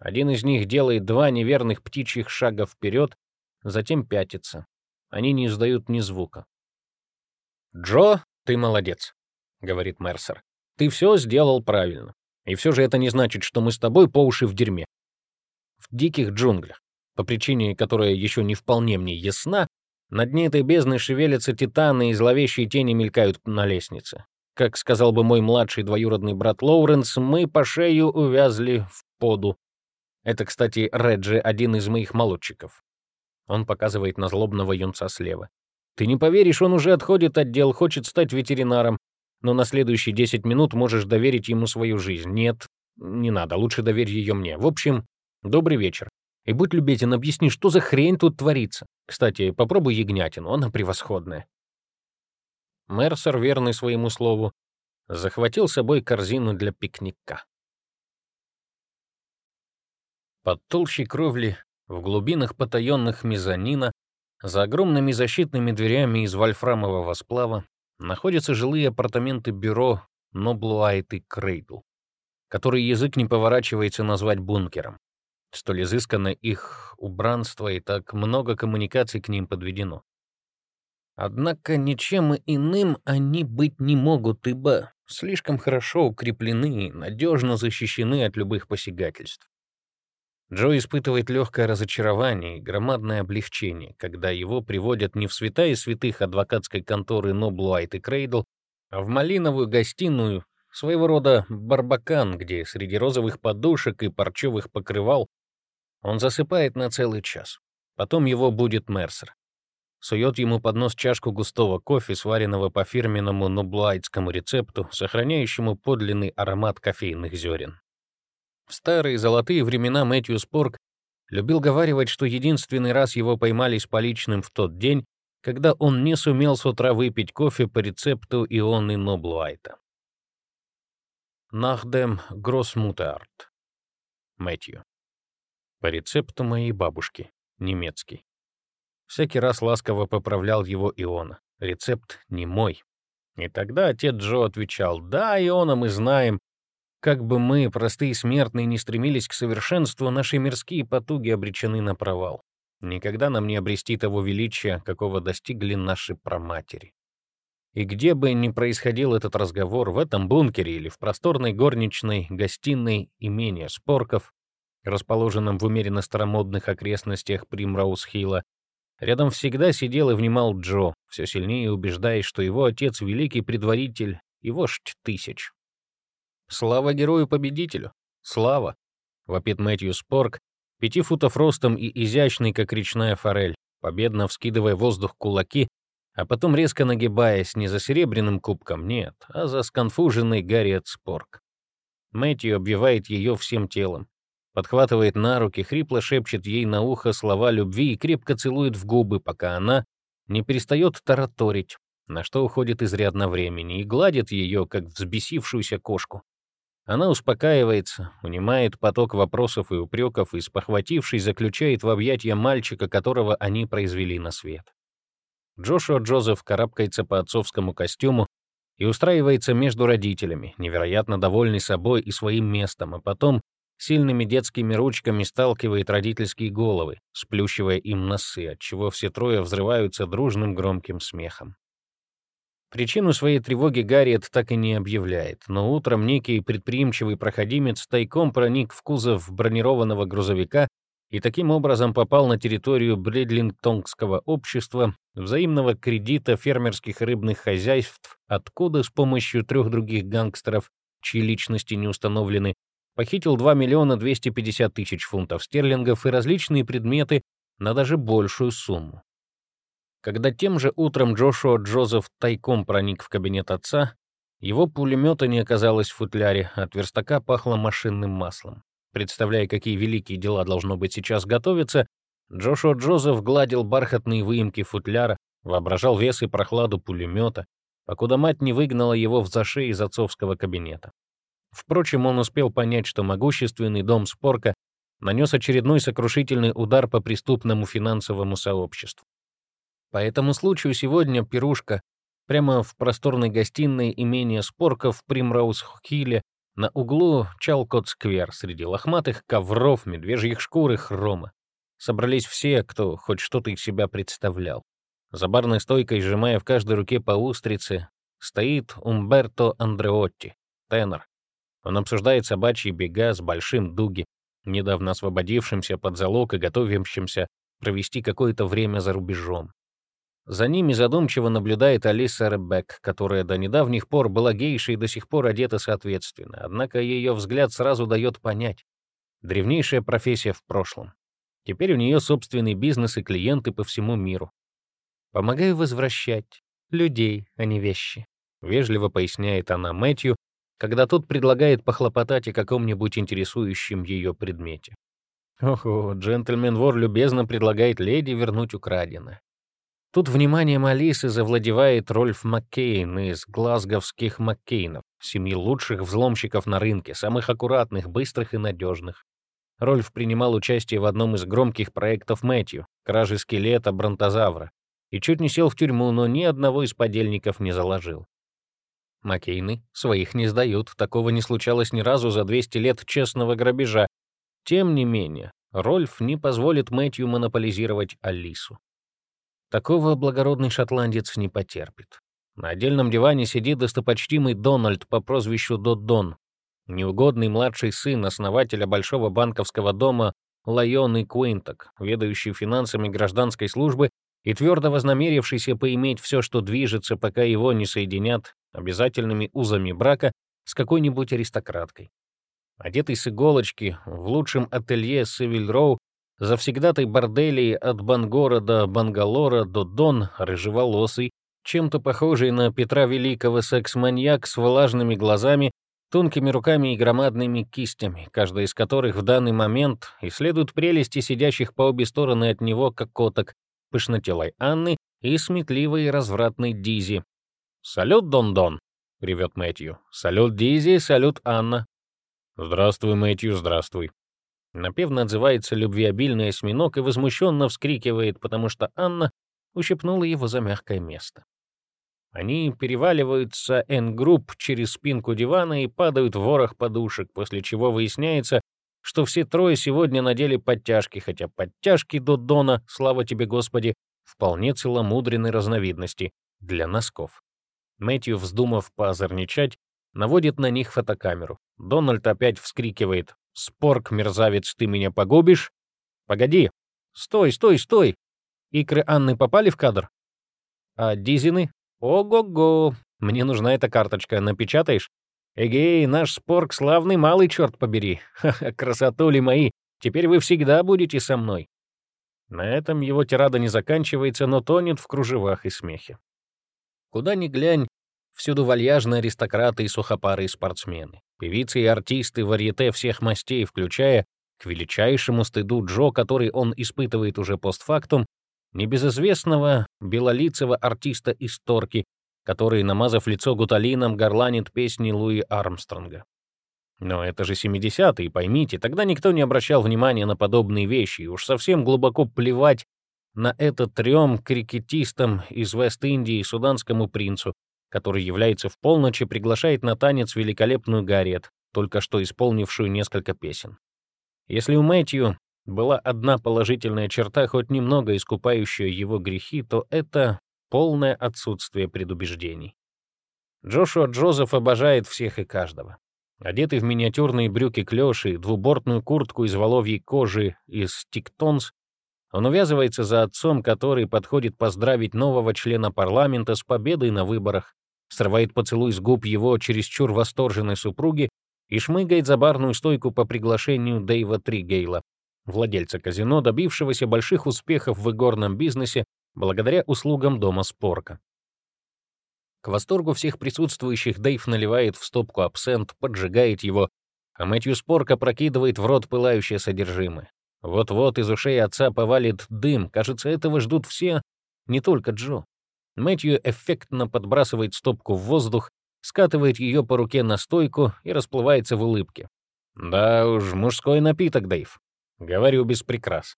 Один из них делает два неверных птичьих шага вперед, затем пятится. Они не издают ни звука. «Джо, ты молодец», — говорит Мерсер. «Ты все сделал правильно. И все же это не значит, что мы с тобой по уши в дерьме. В диких джунглях, по причине, которая еще не вполне мне ясна, на дне этой бездны шевелятся титаны и зловещие тени мелькают на лестнице. Как сказал бы мой младший двоюродный брат Лоуренс, мы по шею увязли в поду. Это, кстати, Реджи, один из моих молодчиков. Он показывает на злобного юнца слева. Ты не поверишь, он уже отходит от дел, хочет стать ветеринаром, но на следующие 10 минут можешь доверить ему свою жизнь. Нет, не надо, лучше доверь ее мне. В общем, добрый вечер. И будь любезен, объясни, что за хрень тут творится. Кстати, попробуй ягнятину, она превосходная. Мерсер, верный своему слову, захватил с собой корзину для пикника. Под толщей кровли, в глубинах потаенных мезонина, за огромными защитными дверями из вольфрамового сплава находятся жилые апартаменты бюро Ноблуайт и Крейдл, который язык не поворачивается назвать бункером. Столь изысканно их убранство и так много коммуникаций к ним подведено. Однако ничем иным они быть не могут, ибо слишком хорошо укреплены и надежно защищены от любых посягательств. Джо испытывает легкое разочарование и громадное облегчение, когда его приводят не в святая святых адвокатской конторы Ноблуайт и Крейдл, а в малиновую гостиную, своего рода барбакан, где среди розовых подушек и парчевых покрывал он засыпает на целый час. Потом его будет Мерсер. Сует ему под нос чашку густого кофе, сваренного по фирменному ноблуайтскому рецепту, сохраняющему подлинный аромат кофейных зерен. В старые золотые времена Мэтью Спорг любил говаривать, что единственный раз его поймали с поличным в тот день, когда он не сумел с утра выпить кофе по рецепту Ионы Ноблуайта. Нахдем Гроссмутарт. Мэтью. По рецепту моей бабушки. Немецкий. Всякий раз ласково поправлял его Иона. Рецепт не мой. И тогда отец Джо отвечал, «Да, Иона, мы знаем, как бы мы, простые смертные, не стремились к совершенству, наши мирские потуги обречены на провал. Никогда нам не обрести того величия, какого достигли наши праматери. И где бы ни происходил этот разговор, в этом бункере или в просторной горничной гостиной имения Спорков, расположенном в умеренно старомодных окрестностях Примроуз-Хилла, рядом всегда сидел и внимал Джо, все сильнее убеждаясь, что его отец — великий предваритель и вождь тысяч. Слава герою-победителю! Слава! Вопит Мэтью Спорк, пяти футов ростом и изящный, как речная форель, победно вскидывая воздух кулаки, а потом резко нагибаясь не за серебряным кубком, нет, а за сконфуженный Гарриет Спорк. Мэтью обвивает ее всем телом, подхватывает на руки, хрипло шепчет ей на ухо слова любви и крепко целует в губы, пока она не перестает тараторить, на что уходит изрядно времени, и гладит ее, как взбесившуюся кошку. Она успокаивается, унимает поток вопросов и упреков и, спохватившись, заключает в объятия мальчика, которого они произвели на свет. Джошуа Джозеф карабкается по отцовскому костюму и устраивается между родителями, невероятно довольный собой и своим местом, а потом сильными детскими ручками сталкивает родительские головы, сплющивая им носы, отчего все трое взрываются дружным громким смехом. Причину своей тревоги Гарриет так и не объявляет, но утром некий предприимчивый проходимец тайком проник в кузов бронированного грузовика и таким образом попал на территорию Бредлингтонгского общества взаимного кредита фермерских рыбных хозяйств, откуда с помощью трех других гангстеров, чьи личности не установлены, похитил 2 миллиона 250 тысяч фунтов стерлингов и различные предметы на даже большую сумму. Когда тем же утром Джошуа Джозеф тайком проник в кабинет отца, его пулемета не оказалось в футляре, а от верстака пахло машинным маслом. Представляя, какие великие дела должно быть сейчас готовиться, Джошуа Джозеф гладил бархатные выемки футляра, воображал вес и прохладу пулемета, покуда мать не выгнала его в зашей из отцовского кабинета. Впрочем, он успел понять, что могущественный дом Спорка нанес очередной сокрушительный удар по преступному финансовому сообществу. По этому случаю сегодня пирушка прямо в просторной гостиной имения Спорка в Примроуз-Хилле на углу Чалкот-сквер среди лохматых ковров, медвежьих шкур и хрома. Собрались все, кто хоть что-то из себя представлял. За барной стойкой, сжимая в каждой руке по устрице, стоит Умберто Андреотти, тенор. Он обсуждает собачьи бега с большим дуги, недавно освободившимся под залог и готовящимся провести какое-то время за рубежом. За ними задумчиво наблюдает Алиса Ребек, которая до недавних пор была гейшей и до сих пор одета соответственно, однако ее взгляд сразу дает понять. Древнейшая профессия в прошлом. Теперь у нее собственный бизнес и клиенты по всему миру. «Помогаю возвращать людей, а не вещи», — вежливо поясняет она Мэтью, когда тот предлагает похлопотать о каком-нибудь интересующем ее предмете. Ого, джентльмен-вор любезно предлагает леди вернуть украденное. Тут вниманием Алисы завладевает Рольф Маккейн из глазговских Маккейнов, семьи лучших взломщиков на рынке, самых аккуратных, быстрых и надежных. Рольф принимал участие в одном из громких проектов Мэтью — кражи скелета бронтозавра, и чуть не сел в тюрьму, но ни одного из подельников не заложил. Маккейны своих не сдают, такого не случалось ни разу за 200 лет честного грабежа. Тем не менее, Рольф не позволит Мэтью монополизировать Алису. Такого благородный шотландец не потерпит. На отдельном диване сидит достопочтимый Дональд по прозвищу Доддон, неугодный младший сын основателя большого банковского дома Лайон и Куинток, ведающий финансами гражданской службы и твердо вознамерившийся поиметь все, что движется, пока его не соединят обязательными узами брака с какой-нибудь аристократкой. Одетый с иголочки в лучшем ателье Севиль-Роу, завсегдатой борделей от Бангора Бангалора до Дон, рыжеволосый, чем-то похожий на Петра Великого секс-маньяк с влажными глазами, тонкими руками и громадными кистями, каждая из которых в данный момент исследует прелести сидящих по обе стороны от него, как коток, пышнотелой Анны и сметливой развратной Дизи. «Салют, Дон-Дон!» — ревет Мэтью. «Салют, Дизи, салют, Анна!» «Здравствуй, Мэтью, здравствуй!» Напевно отзывается любвеобильный осьминог и возмущенно вскрикивает, потому что Анна ущипнула его за мягкое место. Они переваливаются N-групп через спинку дивана и падают в ворох подушек, после чего выясняется, что все трое сегодня надели подтяжки, хотя подтяжки до Дона, слава тебе, Господи, вполне целомудренной разновидности для носков. Мэтью, вздумав поозорничать, наводит на них фотокамеру. Дональд опять вскрикивает «Спорк, мерзавец, ты меня погубишь?» «Погоди! Стой, стой, стой!» Икры Анны попали в кадр? А Дизины? Ого-го! Мне нужна эта карточка, напечатаешь? Эгей, наш спорк славный малый, черт побери. Ха-ха, красотули мои, теперь вы всегда будете со мной. На этом его тирада не заканчивается, но тонет в кружевах и смехе. Куда ни глянь, всюду вальяжные аристократы и сухопарые спортсмены, певицы и артисты варьете всех мастей, включая, к величайшему стыду Джо, который он испытывает уже постфактум, небезызвестного белолицего артиста из Торки, который, намазав лицо гуталином, горланит песни Луи Армстронга. Но это же 70-е, поймите, тогда никто не обращал внимания на подобные вещи, и уж совсем глубоко плевать на это трем крикетистам из Вест-Индии и суданскому принцу, который является в полночь и приглашает на танец великолепную Гарриет, только что исполнившую несколько песен. Если у Мэтью была одна положительная черта, хоть немного искупающая его грехи, то это полное отсутствие предубеждений. Джошуа Джозеф обожает всех и каждого. Одетый в миниатюрные брюки клёши, двубортную куртку из воловьей кожи из тиктонс, он увязывается за отцом, который подходит поздравить нового члена парламента с победой на выборах, срывает поцелуй с губ его чересчур восторженной супруги и шмыгает за барную стойку по приглашению Дэйва Тригейла, владельца казино, добившегося больших успехов в игорном бизнесе благодаря услугам дома Спорка. К восторгу всех присутствующих Дэйв наливает в стопку абсент, поджигает его, а Мэтью Спорка прокидывает в рот пылающее содержимое. Вот-вот из ушей отца повалит дым, кажется, этого ждут все, не только Джо. Мэтью эффектно подбрасывает стопку в воздух, скатывает ее по руке на стойку и расплывается в улыбке. «Да уж, мужской напиток, Дэйв. Говорю без прикрас.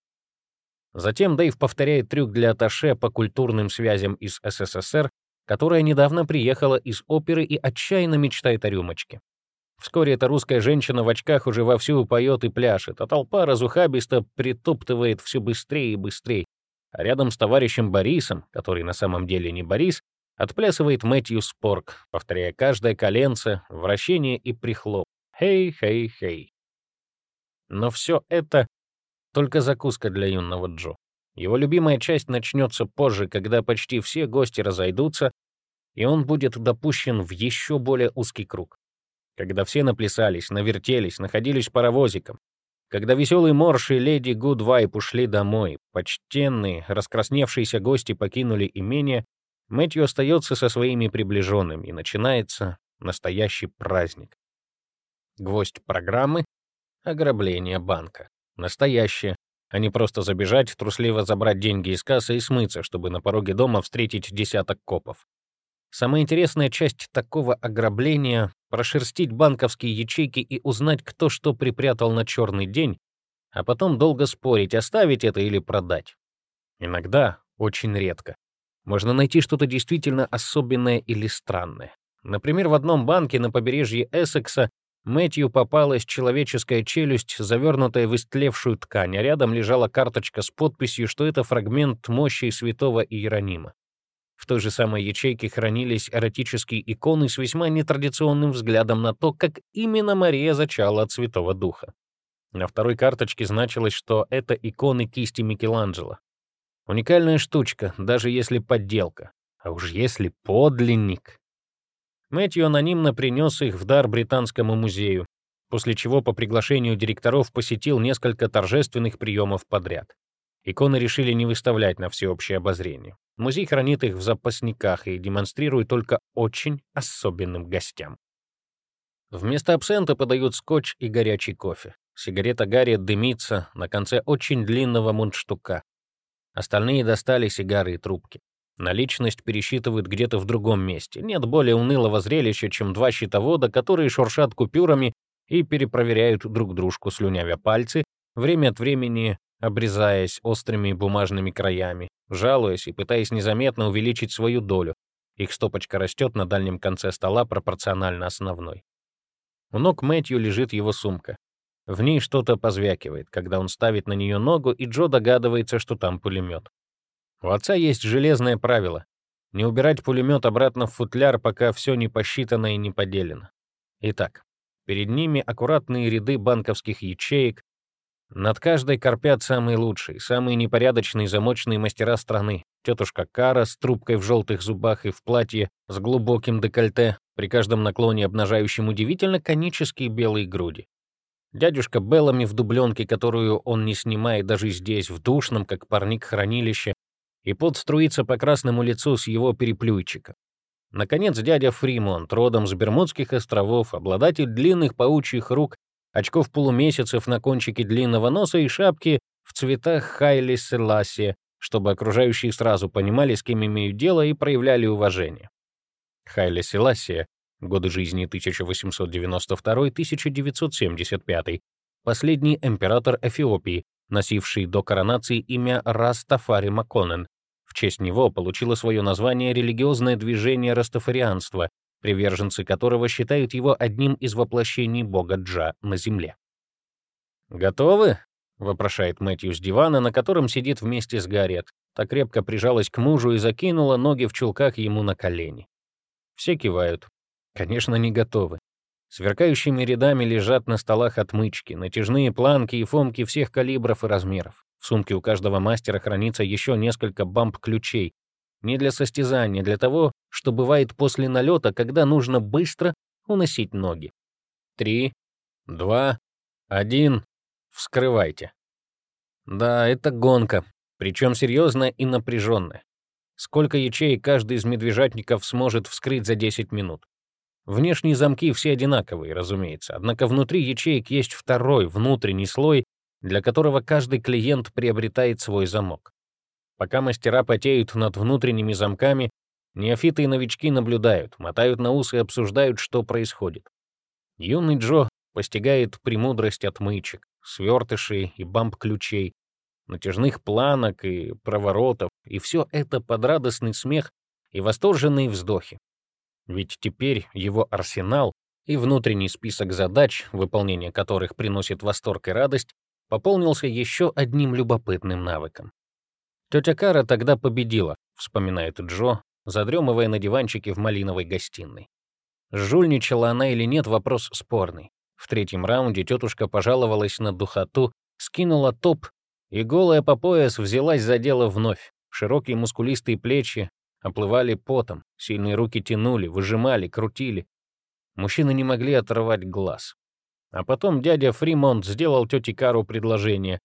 Затем Дэйв повторяет трюк для Аташе по культурным связям из СССР, которая недавно приехала из оперы и отчаянно мечтает о рюмочке. Вскоре эта русская женщина в очках уже вовсю поет и пляшет, а толпа разухабисто притоптывает все быстрее и быстрее. Рядом с товарищем Борисом, который на самом деле не Борис, отплясывает Мэтью Спорк, повторяя каждое коленце, вращение и прихлоп. Хей-хей-хей. Но все это только закуска для юного Джо. Его любимая часть начнется позже, когда почти все гости разойдутся, и он будет допущен в еще более узкий круг. Когда все наплясались, навертелись, находились паровозиком, когда веселый Морш и леди Гудвайп ушли домой, почтенные, раскрасневшиеся гости покинули имение, Мэтью остается со своими приближенными, и начинается настоящий праздник. Гвоздь программы — ограбление банка. Настоящее, а не просто забежать, трусливо забрать деньги из кассы и смыться, чтобы на пороге дома встретить десяток копов. Самая интересная часть такого ограбления — прошерстить банковские ячейки и узнать, кто что припрятал на черный день, а потом долго спорить, оставить это или продать. Иногда, очень редко, можно найти что-то действительно особенное или странное. Например, в одном банке на побережье Эссекса Мэтью попалась человеческая челюсть, завернутая в истлевшую ткань, а рядом лежала карточка с подписью, что это фрагмент мощи святого Иеронима. В той же самой ячейке хранились эротические иконы с весьма нетрадиционным взглядом на то, как именно Мария зачала от Святого Духа. На второй карточке значилось, что это иконы кисти Микеланджело. Уникальная штучка, даже если подделка. А уж если подлинник. Мэтью анонимно принес их в дар Британскому музею, после чего по приглашению директоров посетил несколько торжественных приемов подряд. Иконы решили не выставлять на всеобщее обозрение. Музей хранит их в запасниках и демонстрирует только очень особенным гостям. Вместо абсента подают скотч и горячий кофе. Сигарета Гарри дымится на конце очень длинного мундштука. Остальные достали сигары и трубки. Наличность пересчитывают где-то в другом месте. Нет более унылого зрелища, чем два счетовода, которые шуршат купюрами и перепроверяют друг дружку, слюнявя пальцы, время от времени обрезаясь острыми бумажными краями, жалуясь и пытаясь незаметно увеличить свою долю. Их стопочка растет на дальнем конце стола пропорционально основной. У ног Мэтью лежит его сумка. В ней что-то позвякивает, когда он ставит на нее ногу, и Джо догадывается, что там пулемет. У отца есть железное правило — не убирать пулемет обратно в футляр, пока все не посчитано и не поделено. Итак, перед ними аккуратные ряды банковских ячеек, над каждой корпят самые лучшие, самые непорядочные замочные мастера страны. Тетушка Кара с трубкой в желтых зубах и в платье с глубоким декольте, при каждом наклоне обнажающим удивительно конические белые груди. Дядюшка Беллами в дубленке, которую он не снимает даже здесь, в душном, как парник хранилище, и пот струится по красному лицу с его переплюйчика. Наконец, дядя Фримонт, родом с Бермудских островов, обладатель длинных паучьих рук очков полумесяцев на кончике длинного носа и шапки в цветах Хайли Селасия, чтобы окружающие сразу понимали, с кем имеют дело, и проявляли уважение. Хайли Селасия, годы жизни 1892-1975, последний император Эфиопии, носивший до коронации имя Растафари Маконен. В честь него получило свое название религиозное движение растафарианства, приверженцы которого считают его одним из воплощений бога Джа на земле. «Готовы?» — вопрошает Мэтью с дивана, на котором сидит вместе с Гарриет. Так крепко прижалась к мужу и закинула ноги в чулках ему на колени. Все кивают. Конечно, не готовы. Сверкающими рядами лежат на столах отмычки, натяжные планки и фомки всех калибров и размеров. В сумке у каждого мастера хранится еще несколько бамп-ключей, не для состязания, для того, что бывает после налета, когда нужно быстро уносить ноги. Три, два, один, вскрывайте. Да, это гонка, причем серьезная и напряженная. Сколько ячеек каждый из медвежатников сможет вскрыть за 10 минут? Внешние замки все одинаковые, разумеется, однако внутри ячеек есть второй, внутренний слой, для которого каждый клиент приобретает свой замок. Пока мастера потеют над внутренними замками, неофиты и новички наблюдают, мотают на ус и обсуждают, что происходит. Юный Джо постигает премудрость отмычек, свертышей и бамп-ключей, натяжных планок и проворотов, и все это под радостный смех и восторженные вздохи. Ведь теперь его арсенал и внутренний список задач, выполнение которых приносит восторг и радость, пополнился еще одним любопытным навыком. Тетя Кара тогда победила, вспоминает Джо, задремывая на диванчике в малиновой гостиной. Жульничала она или нет, вопрос спорный. В третьем раунде тетушка пожаловалась на духоту, скинула топ и, голая по пояс, взялась за дело вновь. Широкие мускулистые плечи оплывали потом, сильные руки тянули, выжимали, крутили. Мужчины не могли оторвать глаз. А потом дядя Фримонт сделал тете Кару предложение,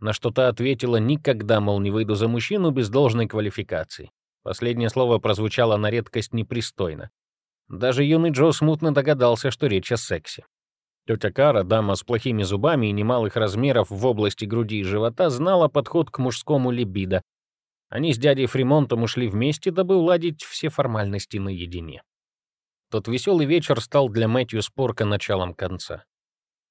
на что та ответила «никогда, мол, не выйду за мужчину без должной квалификации». Последнее слово прозвучало на редкость непристойно. Даже юный Джо смутно догадался, что речь о сексе. Тетя Кара, дама с плохими зубами и немалых размеров в области груди и живота, знала подход к мужскому либидо. Они с дядей Фримонтом ушли вместе, дабы уладить все формальности наедине. Тот веселый вечер стал для Мэтью Спорка началом конца.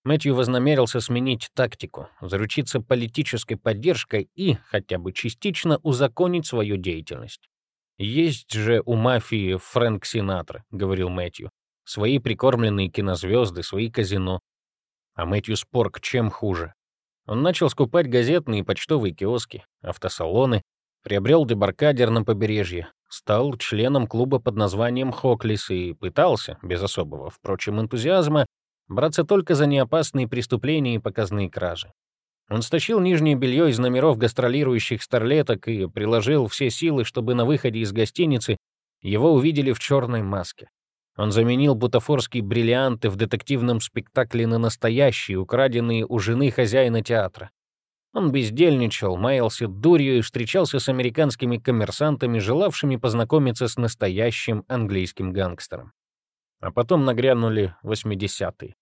Мэтью вознамерился сменить тактику, заручиться политической поддержкой и, хотя бы частично, узаконить свою деятельность. «Есть же у мафии Фрэнк Синатра», — говорил Мэтью. «Свои прикормленные кинозвезды, свои казино». А Мэтью Спорк чем хуже? Он начал скупать газетные и почтовые киоски, автосалоны, приобрел дебаркадер на побережье, стал членом клуба под названием «Хоклис» и пытался, без особого, впрочем, энтузиазма, Браться только за неопасные преступления и показные кражи. Он стащил нижнее белье из номеров гастролирующих старлеток и приложил все силы, чтобы на выходе из гостиницы его увидели в черной маске. Он заменил бутафорские бриллианты в детективном спектакле на настоящие, украденные у жены хозяина театра. Он бездельничал, маялся дурью и встречался с американскими коммерсантами, желавшими познакомиться с настоящим английским гангстером. А потом нагрянули 80-е.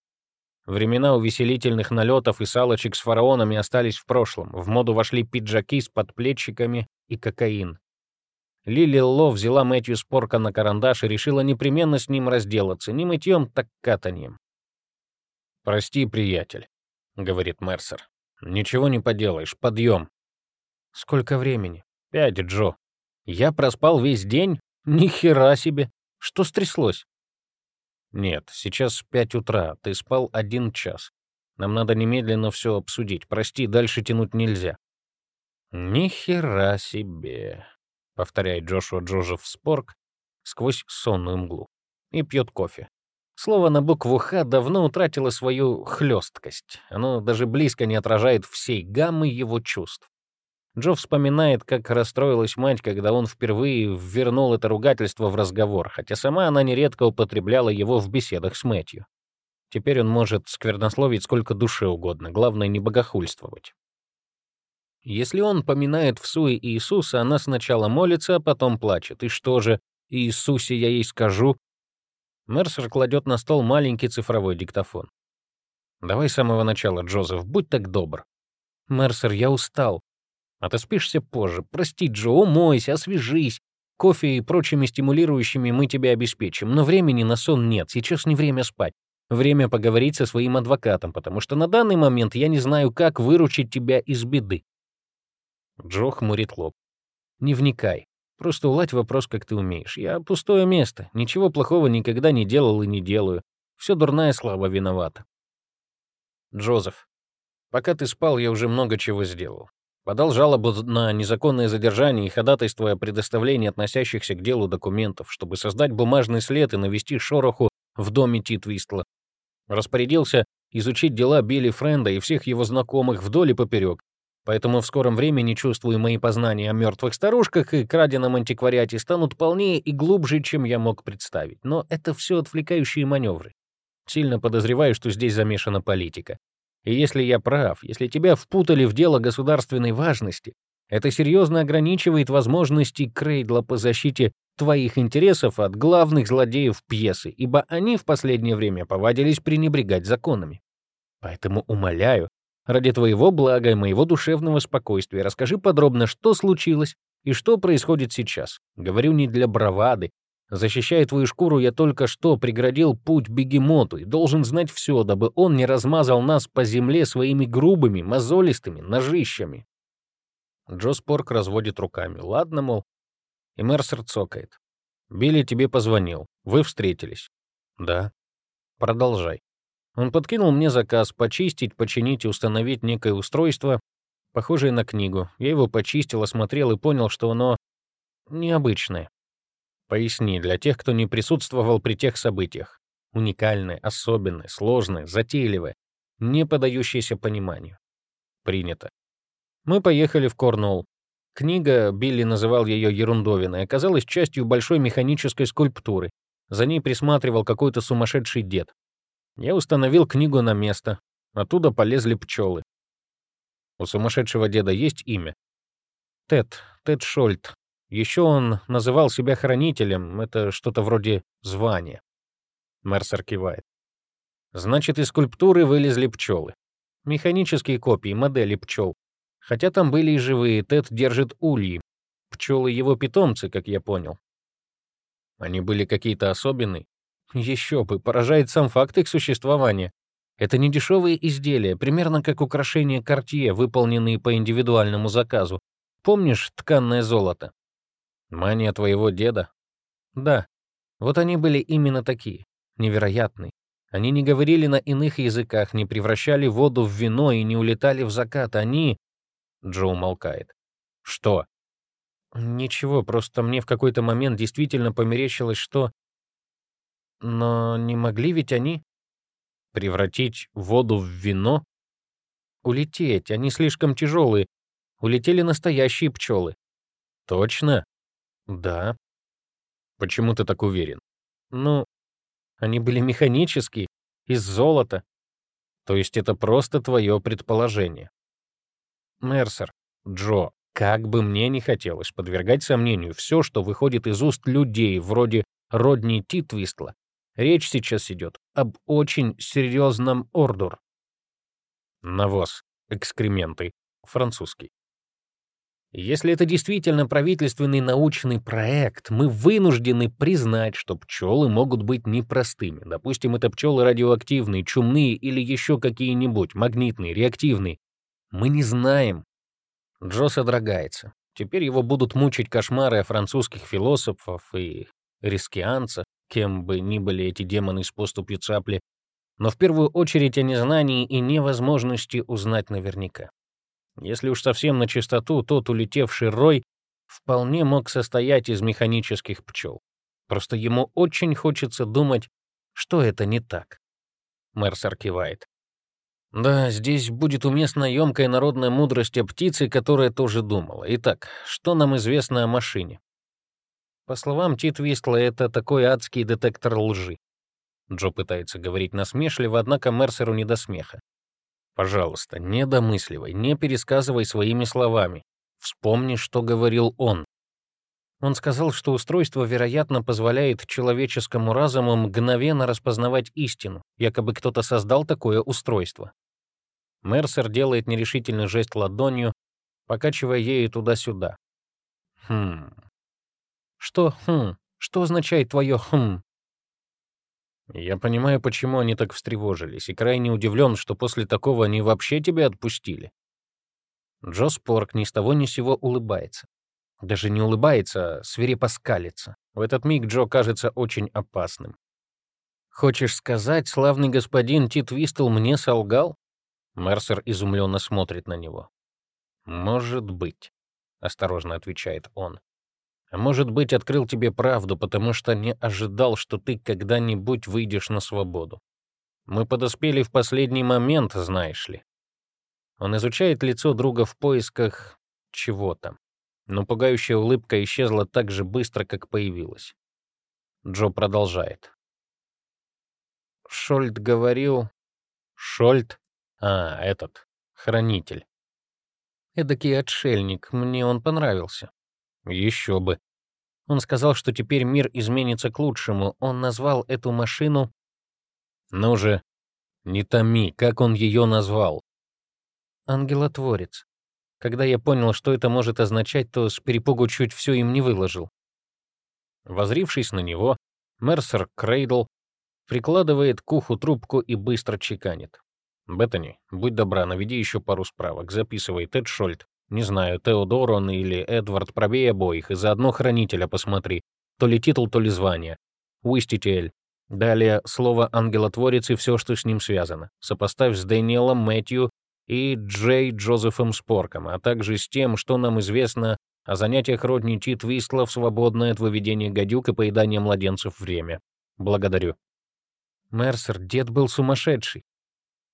Времена увеселительных налетов и салочек с фараонами остались в прошлом. В моду вошли пиджаки с подплечиками и кокаин. Лили Ло взяла Мэтью Спорка на карандаш и решила непременно с ним разделаться, не мытьем, так катанием. «Прости, приятель», — говорит Мерсер. «Ничего не поделаешь, подъем». «Сколько времени?» «Пять, Джо». «Я проспал весь день? Ни хера себе! Что стряслось?» «Нет, сейчас пять утра, ты спал один час. Нам надо немедленно все обсудить. Прости, дальше тянуть нельзя». «Ни хера себе!» — повторяет Джошуа Джозеф Спорк сквозь сонную мглу. И пьет кофе. Слово на букву «Х» давно утратило свою хлесткость. Оно даже близко не отражает всей гаммы его чувств. Джо вспоминает, как расстроилась мать, когда он впервые вернул это ругательство в разговор, хотя сама она нередко употребляла его в беседах с Мэтью. Теперь он может сквернословить сколько душе угодно, главное не богохульствовать. Если он поминает в суе Иисуса, она сначала молится, а потом плачет. И что же, Иисусе я ей скажу? Мерсер кладет на стол маленький цифровой диктофон. «Давай с самого начала, Джозеф, будь так добр». «Мерсер, я устал. А ты спишься позже. Прости, Джо, умойся, освежись. Кофе и прочими стимулирующими мы тебе обеспечим. Но времени на сон нет, сейчас не время спать. Время поговорить со своим адвокатом, потому что на данный момент я не знаю, как выручить тебя из беды. Джо хмурит лоб. «Не вникай. Просто уладь вопрос, как ты умеешь. Я пустое место. Ничего плохого никогда не делал и не делаю. Все дурная слава виновата». «Джозеф, пока ты спал, я уже много чего сделал. Подал жалобу на незаконное задержание и ходатайство о предоставлении относящихся к делу документов, чтобы создать бумажный след и навести шороху в доме Титвистла. Распорядился изучить дела Билли Френда и всех его знакомых вдоль и поперек, Поэтому в скором времени, чувствую, мои познания о мертвых старушках и краденом антиквариате станут полнее и глубже, чем я мог представить. Но это все отвлекающие маневры. Сильно подозреваю, что здесь замешана политика. И если я прав, если тебя впутали в дело государственной важности, это серьезно ограничивает возможности Крейдла по защите твоих интересов от главных злодеев пьесы, ибо они в последнее время повадились пренебрегать законами. Поэтому умоляю, Ради твоего блага и моего душевного спокойствия расскажи подробно, что случилось и что происходит сейчас. Говорю не для бравады. Защищая твою шкуру, я только что преградил путь бегемоту и должен знать все, дабы он не размазал нас по земле своими грубыми, мозолистыми ножищами. Джо Спорк разводит руками. Ладно, мол. И Мерсер цокает. Билли тебе позвонил. Вы встретились. Да. Продолжай. Он подкинул мне заказ почистить, починить и установить некое устройство, похожее на книгу. Я его почистил, осмотрел и понял, что оно необычное. Поясни, для тех, кто не присутствовал при тех событиях. Уникальное, особенное, сложное, затейливое, не поддающееся пониманию. Принято. Мы поехали в Корнуолл. Книга, Билли называл ее ерундовиной, оказалась частью большой механической скульптуры. За ней присматривал какой-то сумасшедший дед. Я установил книгу на место. Оттуда полезли пчелы. У сумасшедшего деда есть имя? Тед, Тед Шольт. Еще он называл себя хранителем, это что-то вроде звания. Мерсер кивает. Значит, из скульптуры вылезли пчелы. Механические копии, модели пчел. Хотя там были и живые, Тед держит ульи. Пчелы его питомцы, как я понял. Они были какие-то особенные? Еще бы, поражает сам факт их существования. Это не дешевые изделия, примерно как украшения Cartier, выполненные по индивидуальному заказу. Помнишь тканное золото? Мания твоего деда? Да. Вот они были именно такие. Невероятные. Они не говорили на иных языках, не превращали воду в вино и не улетали в закат. Они... Джо умолкает. Что? Ничего, просто мне в какой-то момент действительно померещилось, что но не могли ведь они? Превратить воду в вино? Улететь, они слишком тяжелые. Улетели настоящие пчелы. Точно? Да. Почему ты так уверен? Ну, они были механические, из золота. То есть это просто твое предположение. Мерсер, Джо, как бы мне не хотелось подвергать сомнению все, что выходит из уст людей вроде Родни Титвистла, речь сейчас идет об очень серьезном ордур. Навоз, экскременты, французский. Если это действительно правительственный научный проект, мы вынуждены признать, что пчелы могут быть непростыми. Допустим, это пчелы радиоактивные, чумные или еще какие-нибудь, магнитные, реактивные. Мы не знаем. Джо содрогается. Теперь его будут мучить кошмары о французских философов и рискианцах, кем бы ни были эти демоны с поступью цапли, но в первую очередь о незнании и невозможности узнать наверняка. Если уж совсем на чистоту, тот улетевший рой вполне мог состоять из механических пчел. Просто ему очень хочется думать, что это не так. Мерсер кивает. Да, здесь будет уместна емкая народная мудрость о птице, которая тоже думала. Итак, что нам известно о машине? По словам Тит Вистла, это такой адский детектор лжи. Джо пытается говорить насмешливо, однако Мерсеру не до смеха. Пожалуйста, не домысливай, не пересказывай своими словами. Вспомни, что говорил он. Он сказал, что устройство, вероятно, позволяет человеческому разуму мгновенно распознавать истину. Якобы кто-то создал такое устройство. Мерсер делает нерешительный жест ладонью, покачивая ею туда-сюда. Хм. Что хм? Что означает твое хм? Я понимаю, почему они так встревожились, и крайне удивлен, что после такого они вообще тебя отпустили. Джо Спорк ни с того ни сего улыбается. Даже не улыбается, а свирепо скалится. В этот миг Джо кажется очень опасным. «Хочешь сказать, славный господин Тит Вистл мне солгал?» Мерсер изумленно смотрит на него. «Может быть», — осторожно отвечает он. А может быть, открыл тебе правду, потому что не ожидал, что ты когда-нибудь выйдешь на свободу. Мы подоспели в последний момент, знаешь ли. Он изучает лицо друга в поисках чего-то, но пугающая улыбка исчезла так же быстро, как появилась. Джо продолжает. Шольд говорил... Шольд? А, этот, хранитель. Эдакий отшельник, мне он понравился. Еще бы. Он сказал, что теперь мир изменится к лучшему. Он назвал эту машину... Ну же, не томи, как он ее назвал? Ангелотворец. Когда я понял, что это может означать, то с перепугу чуть все им не выложил. Возрившись на него, Мерсер Крейдл прикладывает к уху трубку и быстро чеканит. «Беттани, будь добра, наведи еще пару справок. Записывай, Тед Шольд. Не знаю, Теодор он или Эдвард, пробей обоих, и заодно хранителя посмотри. То ли титул, то ли звание. Уиститель. Далее слово «ангелотворец» и все, что с ним связано. Сопоставь с Дэниелом Мэтью и Джей Джозефом Спорком, а также с тем, что нам известно о занятиях родни Тит Вистла в свободное от выведения гадюк и поедания младенцев время. Благодарю. Мерсер, дед был сумасшедший.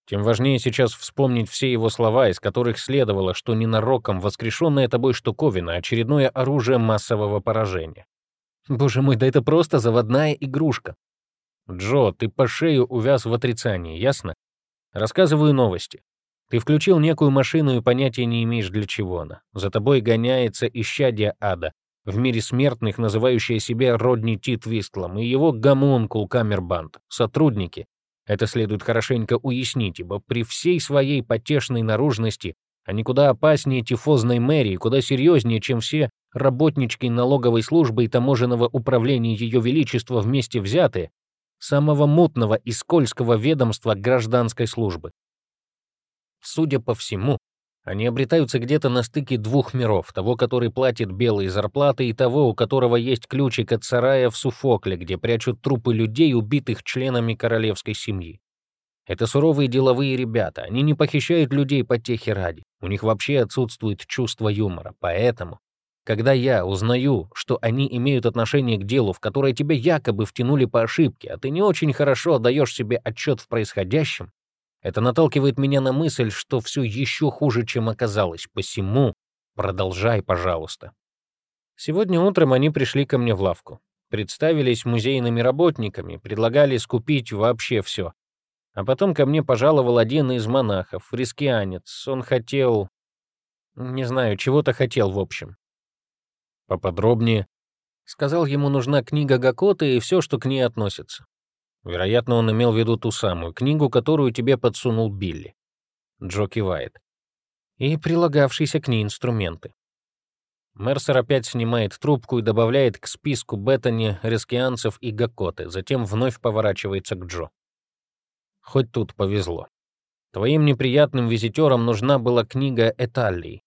Тем важнее сейчас вспомнить все его слова, из которых следовало, что ненароком воскрешенная тобой штуковина — очередное оружие массового поражения. Боже мой, да это просто заводная игрушка. Джо, ты по шею увяз в отрицании, ясно? Рассказываю новости. Ты включил некую машину и понятия не имеешь, для чего она. За тобой гоняется исчадие ада, в мире смертных, называющая себя Родни Тит Вистлом, и его гомункул Камербанд, сотрудники, это следует хорошенько уяснить, ибо при всей своей потешной наружности они куда опаснее тифозной мэрии, куда серьезнее, чем все работнички налоговой службы и таможенного управления Ее Величества вместе взятые, самого мутного и скользкого ведомства гражданской службы. Судя по всему, они обретаются где-то на стыке двух миров, того, который платит белые зарплаты, и того, у которого есть ключик от сарая в Суфокле, где прячут трупы людей, убитых членами королевской семьи. Это суровые деловые ребята, они не похищают людей по техе ради. У них вообще отсутствует чувство юмора, поэтому, Когда я узнаю, что они имеют отношение к делу, в которое тебя якобы втянули по ошибке, а ты не очень хорошо отдаешь себе отчет в происходящем, это наталкивает меня на мысль, что все еще хуже, чем оказалось. Посему продолжай, пожалуйста. Сегодня утром они пришли ко мне в лавку. Представились музейными работниками, предлагали скупить вообще все. А потом ко мне пожаловал один из монахов, рискианец. Он хотел... Не знаю, чего-то хотел в общем. Поподробнее. Сказал, ему нужна книга Гакоты и все, что к ней относится. Вероятно, он имел в виду ту самую книгу, которую тебе подсунул Билли. Джо кивает. И прилагавшиеся к ней инструменты. Мерсер опять снимает трубку и добавляет к списку Беттани, рискианцев и Гакоты, затем вновь поворачивается к Джо. Хоть тут повезло. Твоим неприятным визитерам нужна была книга Эталии.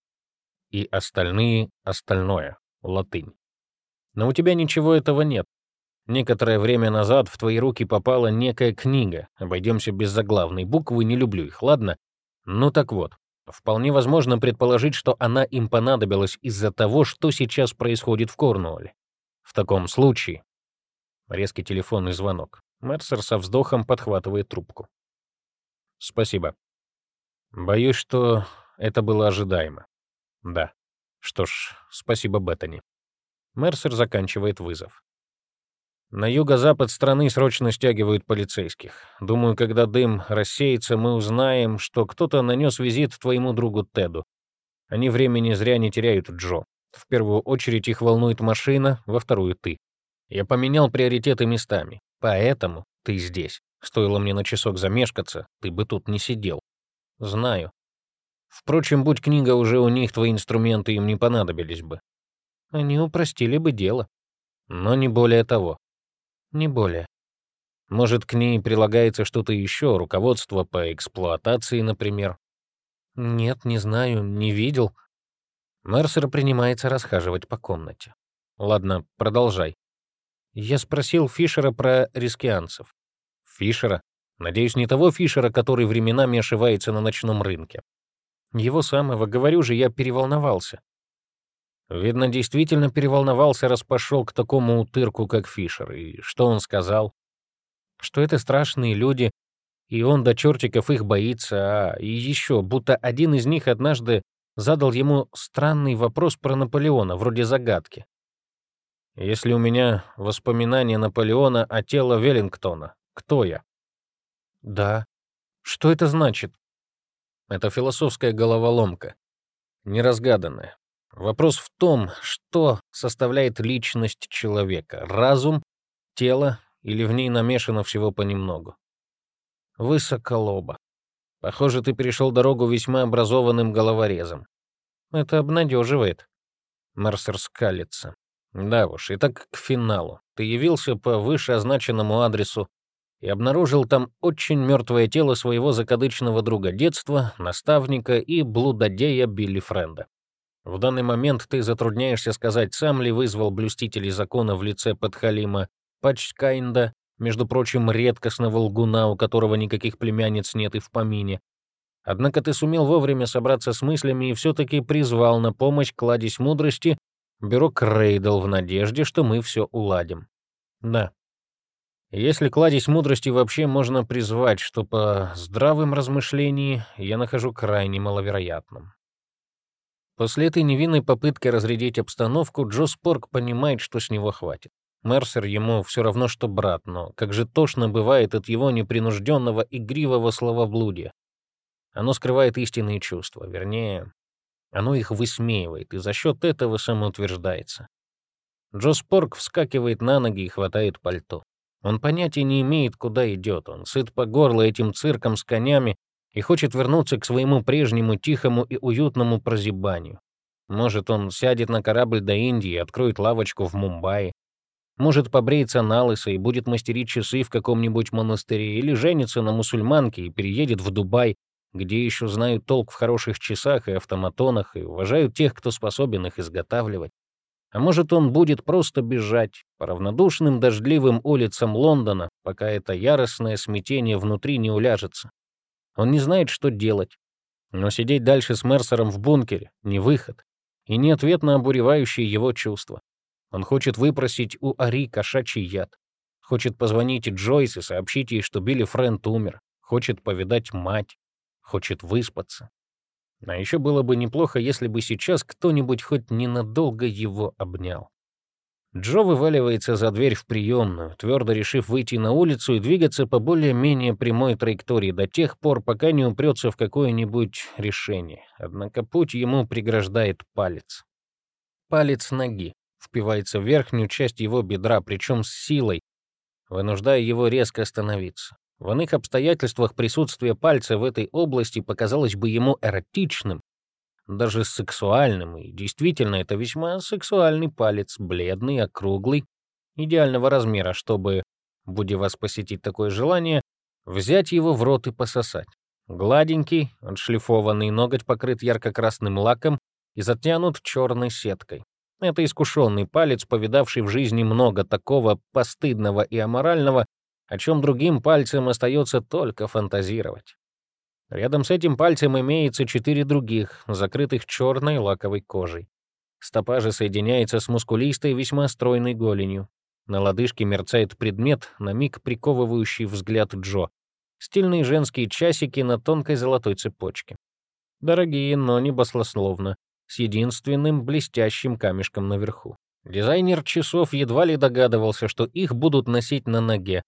И остальные — остальное латынь. Но у тебя ничего этого нет. Некоторое время назад в твои руки попала некая книга. Обойдемся без заглавной буквы, не люблю их, ладно? Ну так вот, вполне возможно предположить, что она им понадобилась из-за того, что сейчас происходит в Корнуолле. В таком случае... Резкий телефонный звонок. Мерсер со вздохом подхватывает трубку. Спасибо. Боюсь, что это было ожидаемо. Да. Что ж, спасибо, Беттани. Мерсер заканчивает вызов. На юго-запад страны срочно стягивают полицейских. Думаю, когда дым рассеется, мы узнаем, что кто-то нанес визит твоему другу Теду. Они времени зря не теряют, Джо. В первую очередь их волнует машина, во вторую — ты. Я поменял приоритеты местами, поэтому ты здесь. Стоило мне на часок замешкаться, ты бы тут не сидел. Знаю. Впрочем, будь книга уже у них, твои инструменты им не понадобились бы. Они упростили бы дело. Но не более того. Не более. Может, к ней прилагается что-то еще, руководство по эксплуатации, например? Нет, не знаю, не видел. Мерсер принимается расхаживать по комнате. Ладно, продолжай. Я спросил Фишера про рискианцев. Фишера? Надеюсь, не того Фишера, который временами ошивается на ночном рынке. Его самого, говорю же, я переволновался. Видно, действительно переволновался, раз пошел к такому утырку, как Фишер. И что он сказал? Что это страшные люди, и он до чертиков их боится, а и еще, будто один из них однажды задал ему странный вопрос про Наполеона, вроде загадки. «Если у меня воспоминания Наполеона о тело Веллингтона, кто я?» «Да. Что это значит?» Это философская головоломка, неразгаданная. Вопрос в том, что составляет личность человека — разум, тело или в ней намешано всего понемногу. Высоколоба. Похоже, ты перешел дорогу весьма образованным головорезом. Это обнадеживает. Мерсер скалится. Да уж, и так к финалу. Ты явился по вышеозначенному адресу и обнаружил там очень мертвое тело своего закадычного друга детства, наставника и блудодея Билли Френда. В данный момент ты затрудняешься сказать, сам ли вызвал блюстителей закона в лице подхалима Пачкайнда, между прочим, редкостного лгуна, у которого никаких племянниц нет и в помине. Однако ты сумел вовремя собраться с мыслями и все-таки призвал на помощь кладезь мудрости бюро Крейдл в надежде, что мы все уладим. Да, если кладезь мудрости вообще можно призвать, что по здравым размышлениям я нахожу крайне маловероятным. После этой невинной попытки разрядить обстановку, Джо Спорк понимает, что с него хватит. Мерсер ему все равно, что брат, но как же тошно бывает от его непринужденного, игривого словоблудия. Оно скрывает истинные чувства, вернее, оно их высмеивает, и за счет этого самоутверждается. Джо Спорк вскакивает на ноги и хватает пальто. Он понятия не имеет, куда идет. Он сыт по горло этим цирком с конями и хочет вернуться к своему прежнему тихому и уютному прозябанию. Может, он сядет на корабль до Индии откроет лавочку в Мумбаи. Может, побреется на лысо и будет мастерить часы в каком-нибудь монастыре, или женится на мусульманке и переедет в Дубай, где еще знают толк в хороших часах и автоматонах и уважают тех, кто способен их изготавливать. А может, он будет просто бежать по равнодушным дождливым улицам Лондона, пока это яростное смятение внутри не уляжется. Он не знает, что делать. Но сидеть дальше с Мерсером в бункере — не выход. и не ответ на обуревающие его чувства. Он хочет выпросить у Ари кошачий яд. Хочет позвонить Джойс и сообщить ей, что Билли Фрэнд умер. Хочет повидать мать. Хочет выспаться. А еще было бы неплохо, если бы сейчас кто-нибудь хоть ненадолго его обнял. Джо вываливается за дверь в приемную, твердо решив выйти на улицу и двигаться по более-менее прямой траектории до тех пор, пока не упрется в какое-нибудь решение. Однако путь ему преграждает палец. Палец ноги впивается в верхнюю часть его бедра, причем с силой, вынуждая его резко остановиться. В иных обстоятельствах присутствие пальца в этой области показалось бы ему эротичным, даже сексуальным, и действительно это весьма сексуальный палец, бледный, округлый, идеального размера, чтобы, будь вас посетить такое желание, взять его в рот и пососать. Гладенький, отшлифованный ноготь покрыт ярко-красным лаком и затянут черной сеткой. Это искушенный палец, повидавший в жизни много такого постыдного и аморального, о чем другим пальцем остается только фантазировать. Рядом с этим пальцем имеется четыре других, закрытых черной лаковой кожей. Стопа же соединяется с мускулистой, весьма стройной голенью. На лодыжке мерцает предмет, на миг приковывающий взгляд Джо. Стильные женские часики на тонкой золотой цепочке. Дорогие, но не баслословно, с единственным блестящим камешком наверху. Дизайнер часов едва ли догадывался, что их будут носить на ноге,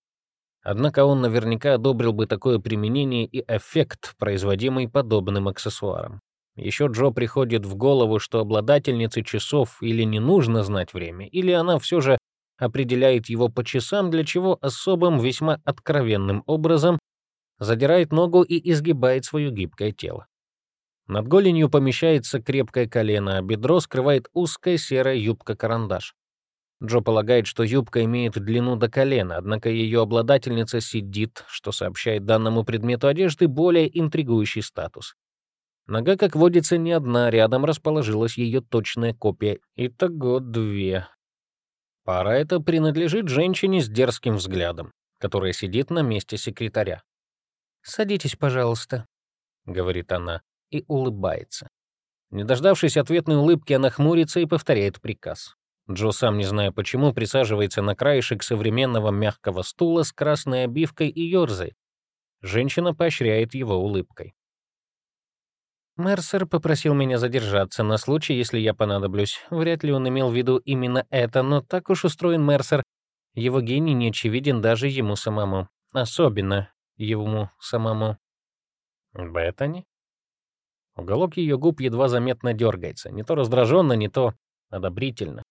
Однако он наверняка одобрил бы такое применение и эффект, производимый подобным аксессуаром. Еще Джо приходит в голову, что обладательнице часов или не нужно знать время, или она все же определяет его по часам, для чего особым, весьма откровенным образом задирает ногу и изгибает свое гибкое тело. Над голенью помещается крепкое колено, а бедро скрывает узкая серая юбка-карандаш. Джо полагает, что юбка имеет длину до колена, однако ее обладательница сидит, что сообщает данному предмету одежды более интригующий статус. Нога, как водится, не одна, рядом расположилась ее точная копия. Итого две. Пара эта принадлежит женщине с дерзким взглядом, которая сидит на месте секретаря. «Садитесь, пожалуйста», — говорит она и улыбается. Не дождавшись ответной улыбки, она хмурится и повторяет приказ. Джо, сам не зная почему, присаживается на краешек современного мягкого стула с красной обивкой и ёрзает. Женщина поощряет его улыбкой. Мерсер попросил меня задержаться на случай, если я понадоблюсь. Вряд ли он имел в виду именно это, но так уж устроен Мерсер. Его гений не очевиден даже ему самому. Особенно ему самому. Беттани? Уголок ее губ едва заметно дергается, не то раздраженно, не то одобрительно.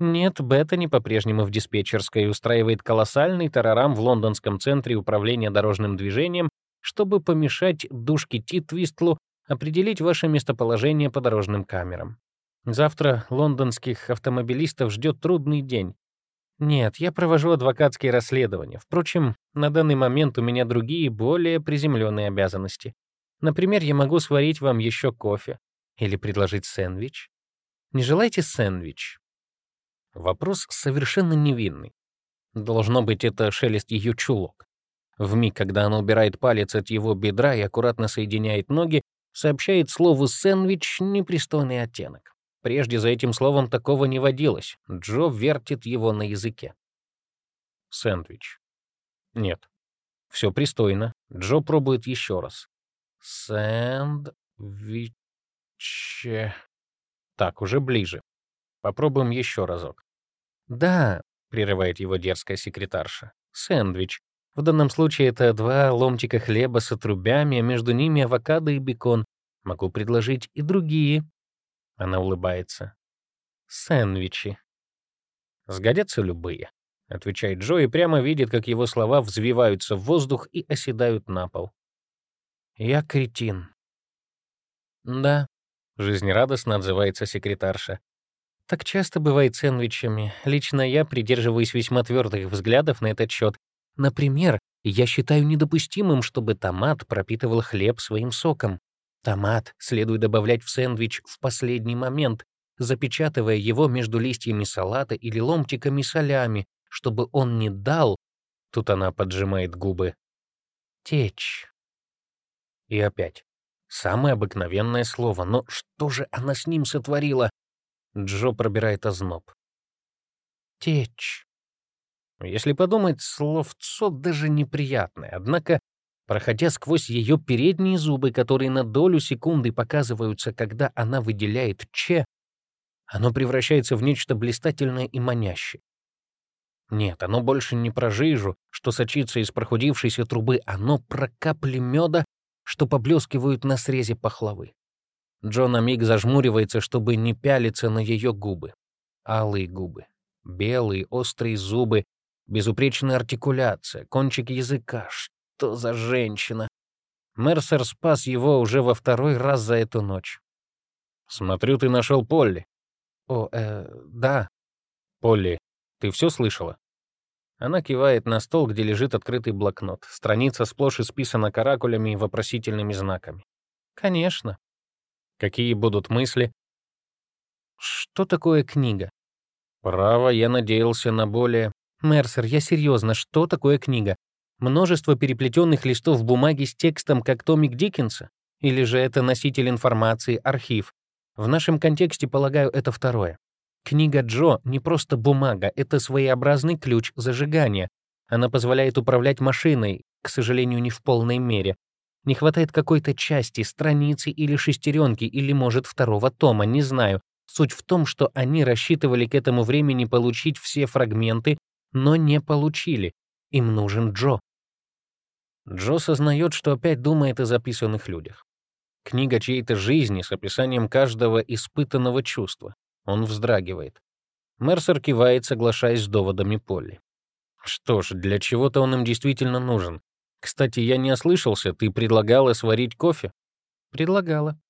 Нет, Беттани по-прежнему в диспетчерской устраивает колоссальный тарарам в лондонском центре управления дорожным движением, чтобы помешать душке Ти Твистлу определить ваше местоположение по дорожным камерам. Завтра лондонских автомобилистов ждет трудный день. Нет, я провожу адвокатские расследования. Впрочем, на данный момент у меня другие, более приземленные обязанности. Например, я могу сварить вам еще кофе или предложить сэндвич. Не желаете сэндвич? Вопрос совершенно невинный. Должно быть, это шелест ее чулок. В миг, когда она убирает палец от его бедра и аккуратно соединяет ноги, сообщает слову «сэндвич» непристойный оттенок. Прежде за этим словом такого не водилось. Джо вертит его на языке. Сэндвич. Нет. Все пристойно. Джо пробует еще раз. Сэндвич. Так, уже ближе. Попробуем еще разок. «Да», — прерывает его дерзкая секретарша, — «сэндвич. В данном случае это два ломтика хлеба с отрубями, а между ними авокадо и бекон. Могу предложить и другие». Она улыбается. «Сэндвичи». «Сгодятся любые», — отвечает Джо и прямо видит, как его слова взвиваются в воздух и оседают на пол. «Я кретин». «Да», — жизнерадостно отзывается секретарша. Так часто бывает сэндвичами. Лично я придерживаюсь весьма твердых взглядов на этот счет. Например, я считаю недопустимым, чтобы томат пропитывал хлеб своим соком. Томат следует добавлять в сэндвич в последний момент, запечатывая его между листьями салата или ломтиками солями, чтобы он не дал, тут она поджимает губы, течь. И опять. Самое обыкновенное слово, но что же она с ним сотворила? Джо пробирает озноб. Течь. Если подумать, словцо даже неприятное, однако, проходя сквозь ее передние зубы, которые на долю секунды показываются, когда она выделяет «че», оно превращается в нечто блистательное и манящее. Нет, оно больше не про жижу, что сочится из прохудившейся трубы, оно про капли меда, что поблескивают на срезе пахлавы. Джон миг зажмуривается, чтобы не пялиться на ее губы. Алые губы, белые острые зубы, безупречная артикуляция, кончик языка. Что за женщина? Мерсер спас его уже во второй раз за эту ночь. «Смотрю, ты нашел Полли». «О, э, да». «Полли, ты все слышала?» Она кивает на стол, где лежит открытый блокнот. Страница сплошь исписана каракулями и вопросительными знаками. «Конечно». «Какие будут мысли?» «Что такое книга?» «Право, я надеялся на более...» «Мерсер, я серьезно, что такое книга? Множество переплетенных листов бумаги с текстом, как томик Диккенса? Или же это носитель информации, архив? В нашем контексте, полагаю, это второе. Книга Джо — не просто бумага, это своеобразный ключ зажигания. Она позволяет управлять машиной, к сожалению, не в полной мере. Не хватает какой-то части, страницы или шестеренки, или, может, второго тома, не знаю. Суть в том, что они рассчитывали к этому времени получить все фрагменты, но не получили. Им нужен Джо. Джо сознает, что опять думает о записанных людях. Книга чьей-то жизни с описанием каждого испытанного чувства. Он вздрагивает. Мерсер кивает, соглашаясь с доводами Полли. Что ж, для чего-то он им действительно нужен. Кстати, я не ослышался, ты предлагала сварить кофе? Предлагала.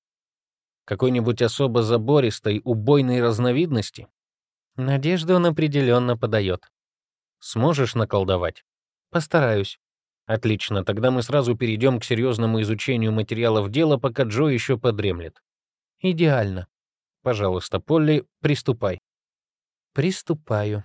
Какой-нибудь особо забористой, убойной разновидности? Надежду он определенно подает. Сможешь наколдовать? Постараюсь. Отлично, тогда мы сразу перейдем к серьезному изучению материалов дела, пока Джо еще подремлет. Идеально. Пожалуйста, Полли, приступай. Приступаю.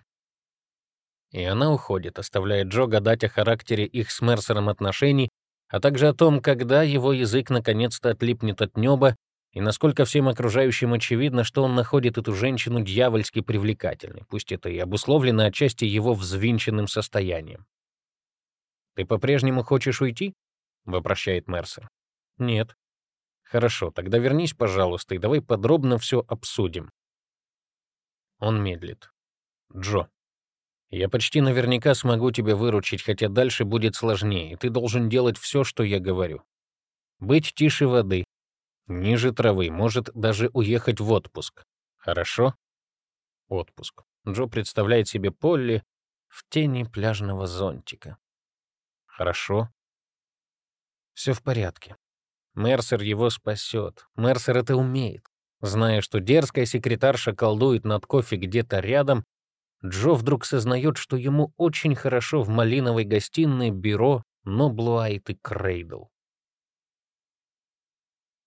И она уходит, оставляя Джо гадать о характере их с Мерсером отношений, а также о том, когда его язык наконец-то отлипнет от неба, и насколько всем окружающим очевидно, что он находит эту женщину дьявольски привлекательной, пусть это и обусловлено отчасти его взвинченным состоянием. «Ты по-прежнему хочешь уйти?» — вопрощает Мерсер. «Нет», Хорошо, тогда вернись, пожалуйста, и давай подробно все обсудим. Он медлит. Джо, я почти наверняка смогу тебя выручить, хотя дальше будет сложнее, ты должен делать все, что я говорю. Быть тише воды, ниже травы, может даже уехать в отпуск. Хорошо? Отпуск. Джо представляет себе Полли в тени пляжного зонтика. Хорошо. Все в порядке. Мерсер его спасет. Мерсер это умеет. Зная, что дерзкая секретарша колдует над кофе где-то рядом, Джо вдруг сознает, что ему очень хорошо в малиновой гостиной бюро Ноблуайт и Крейдл.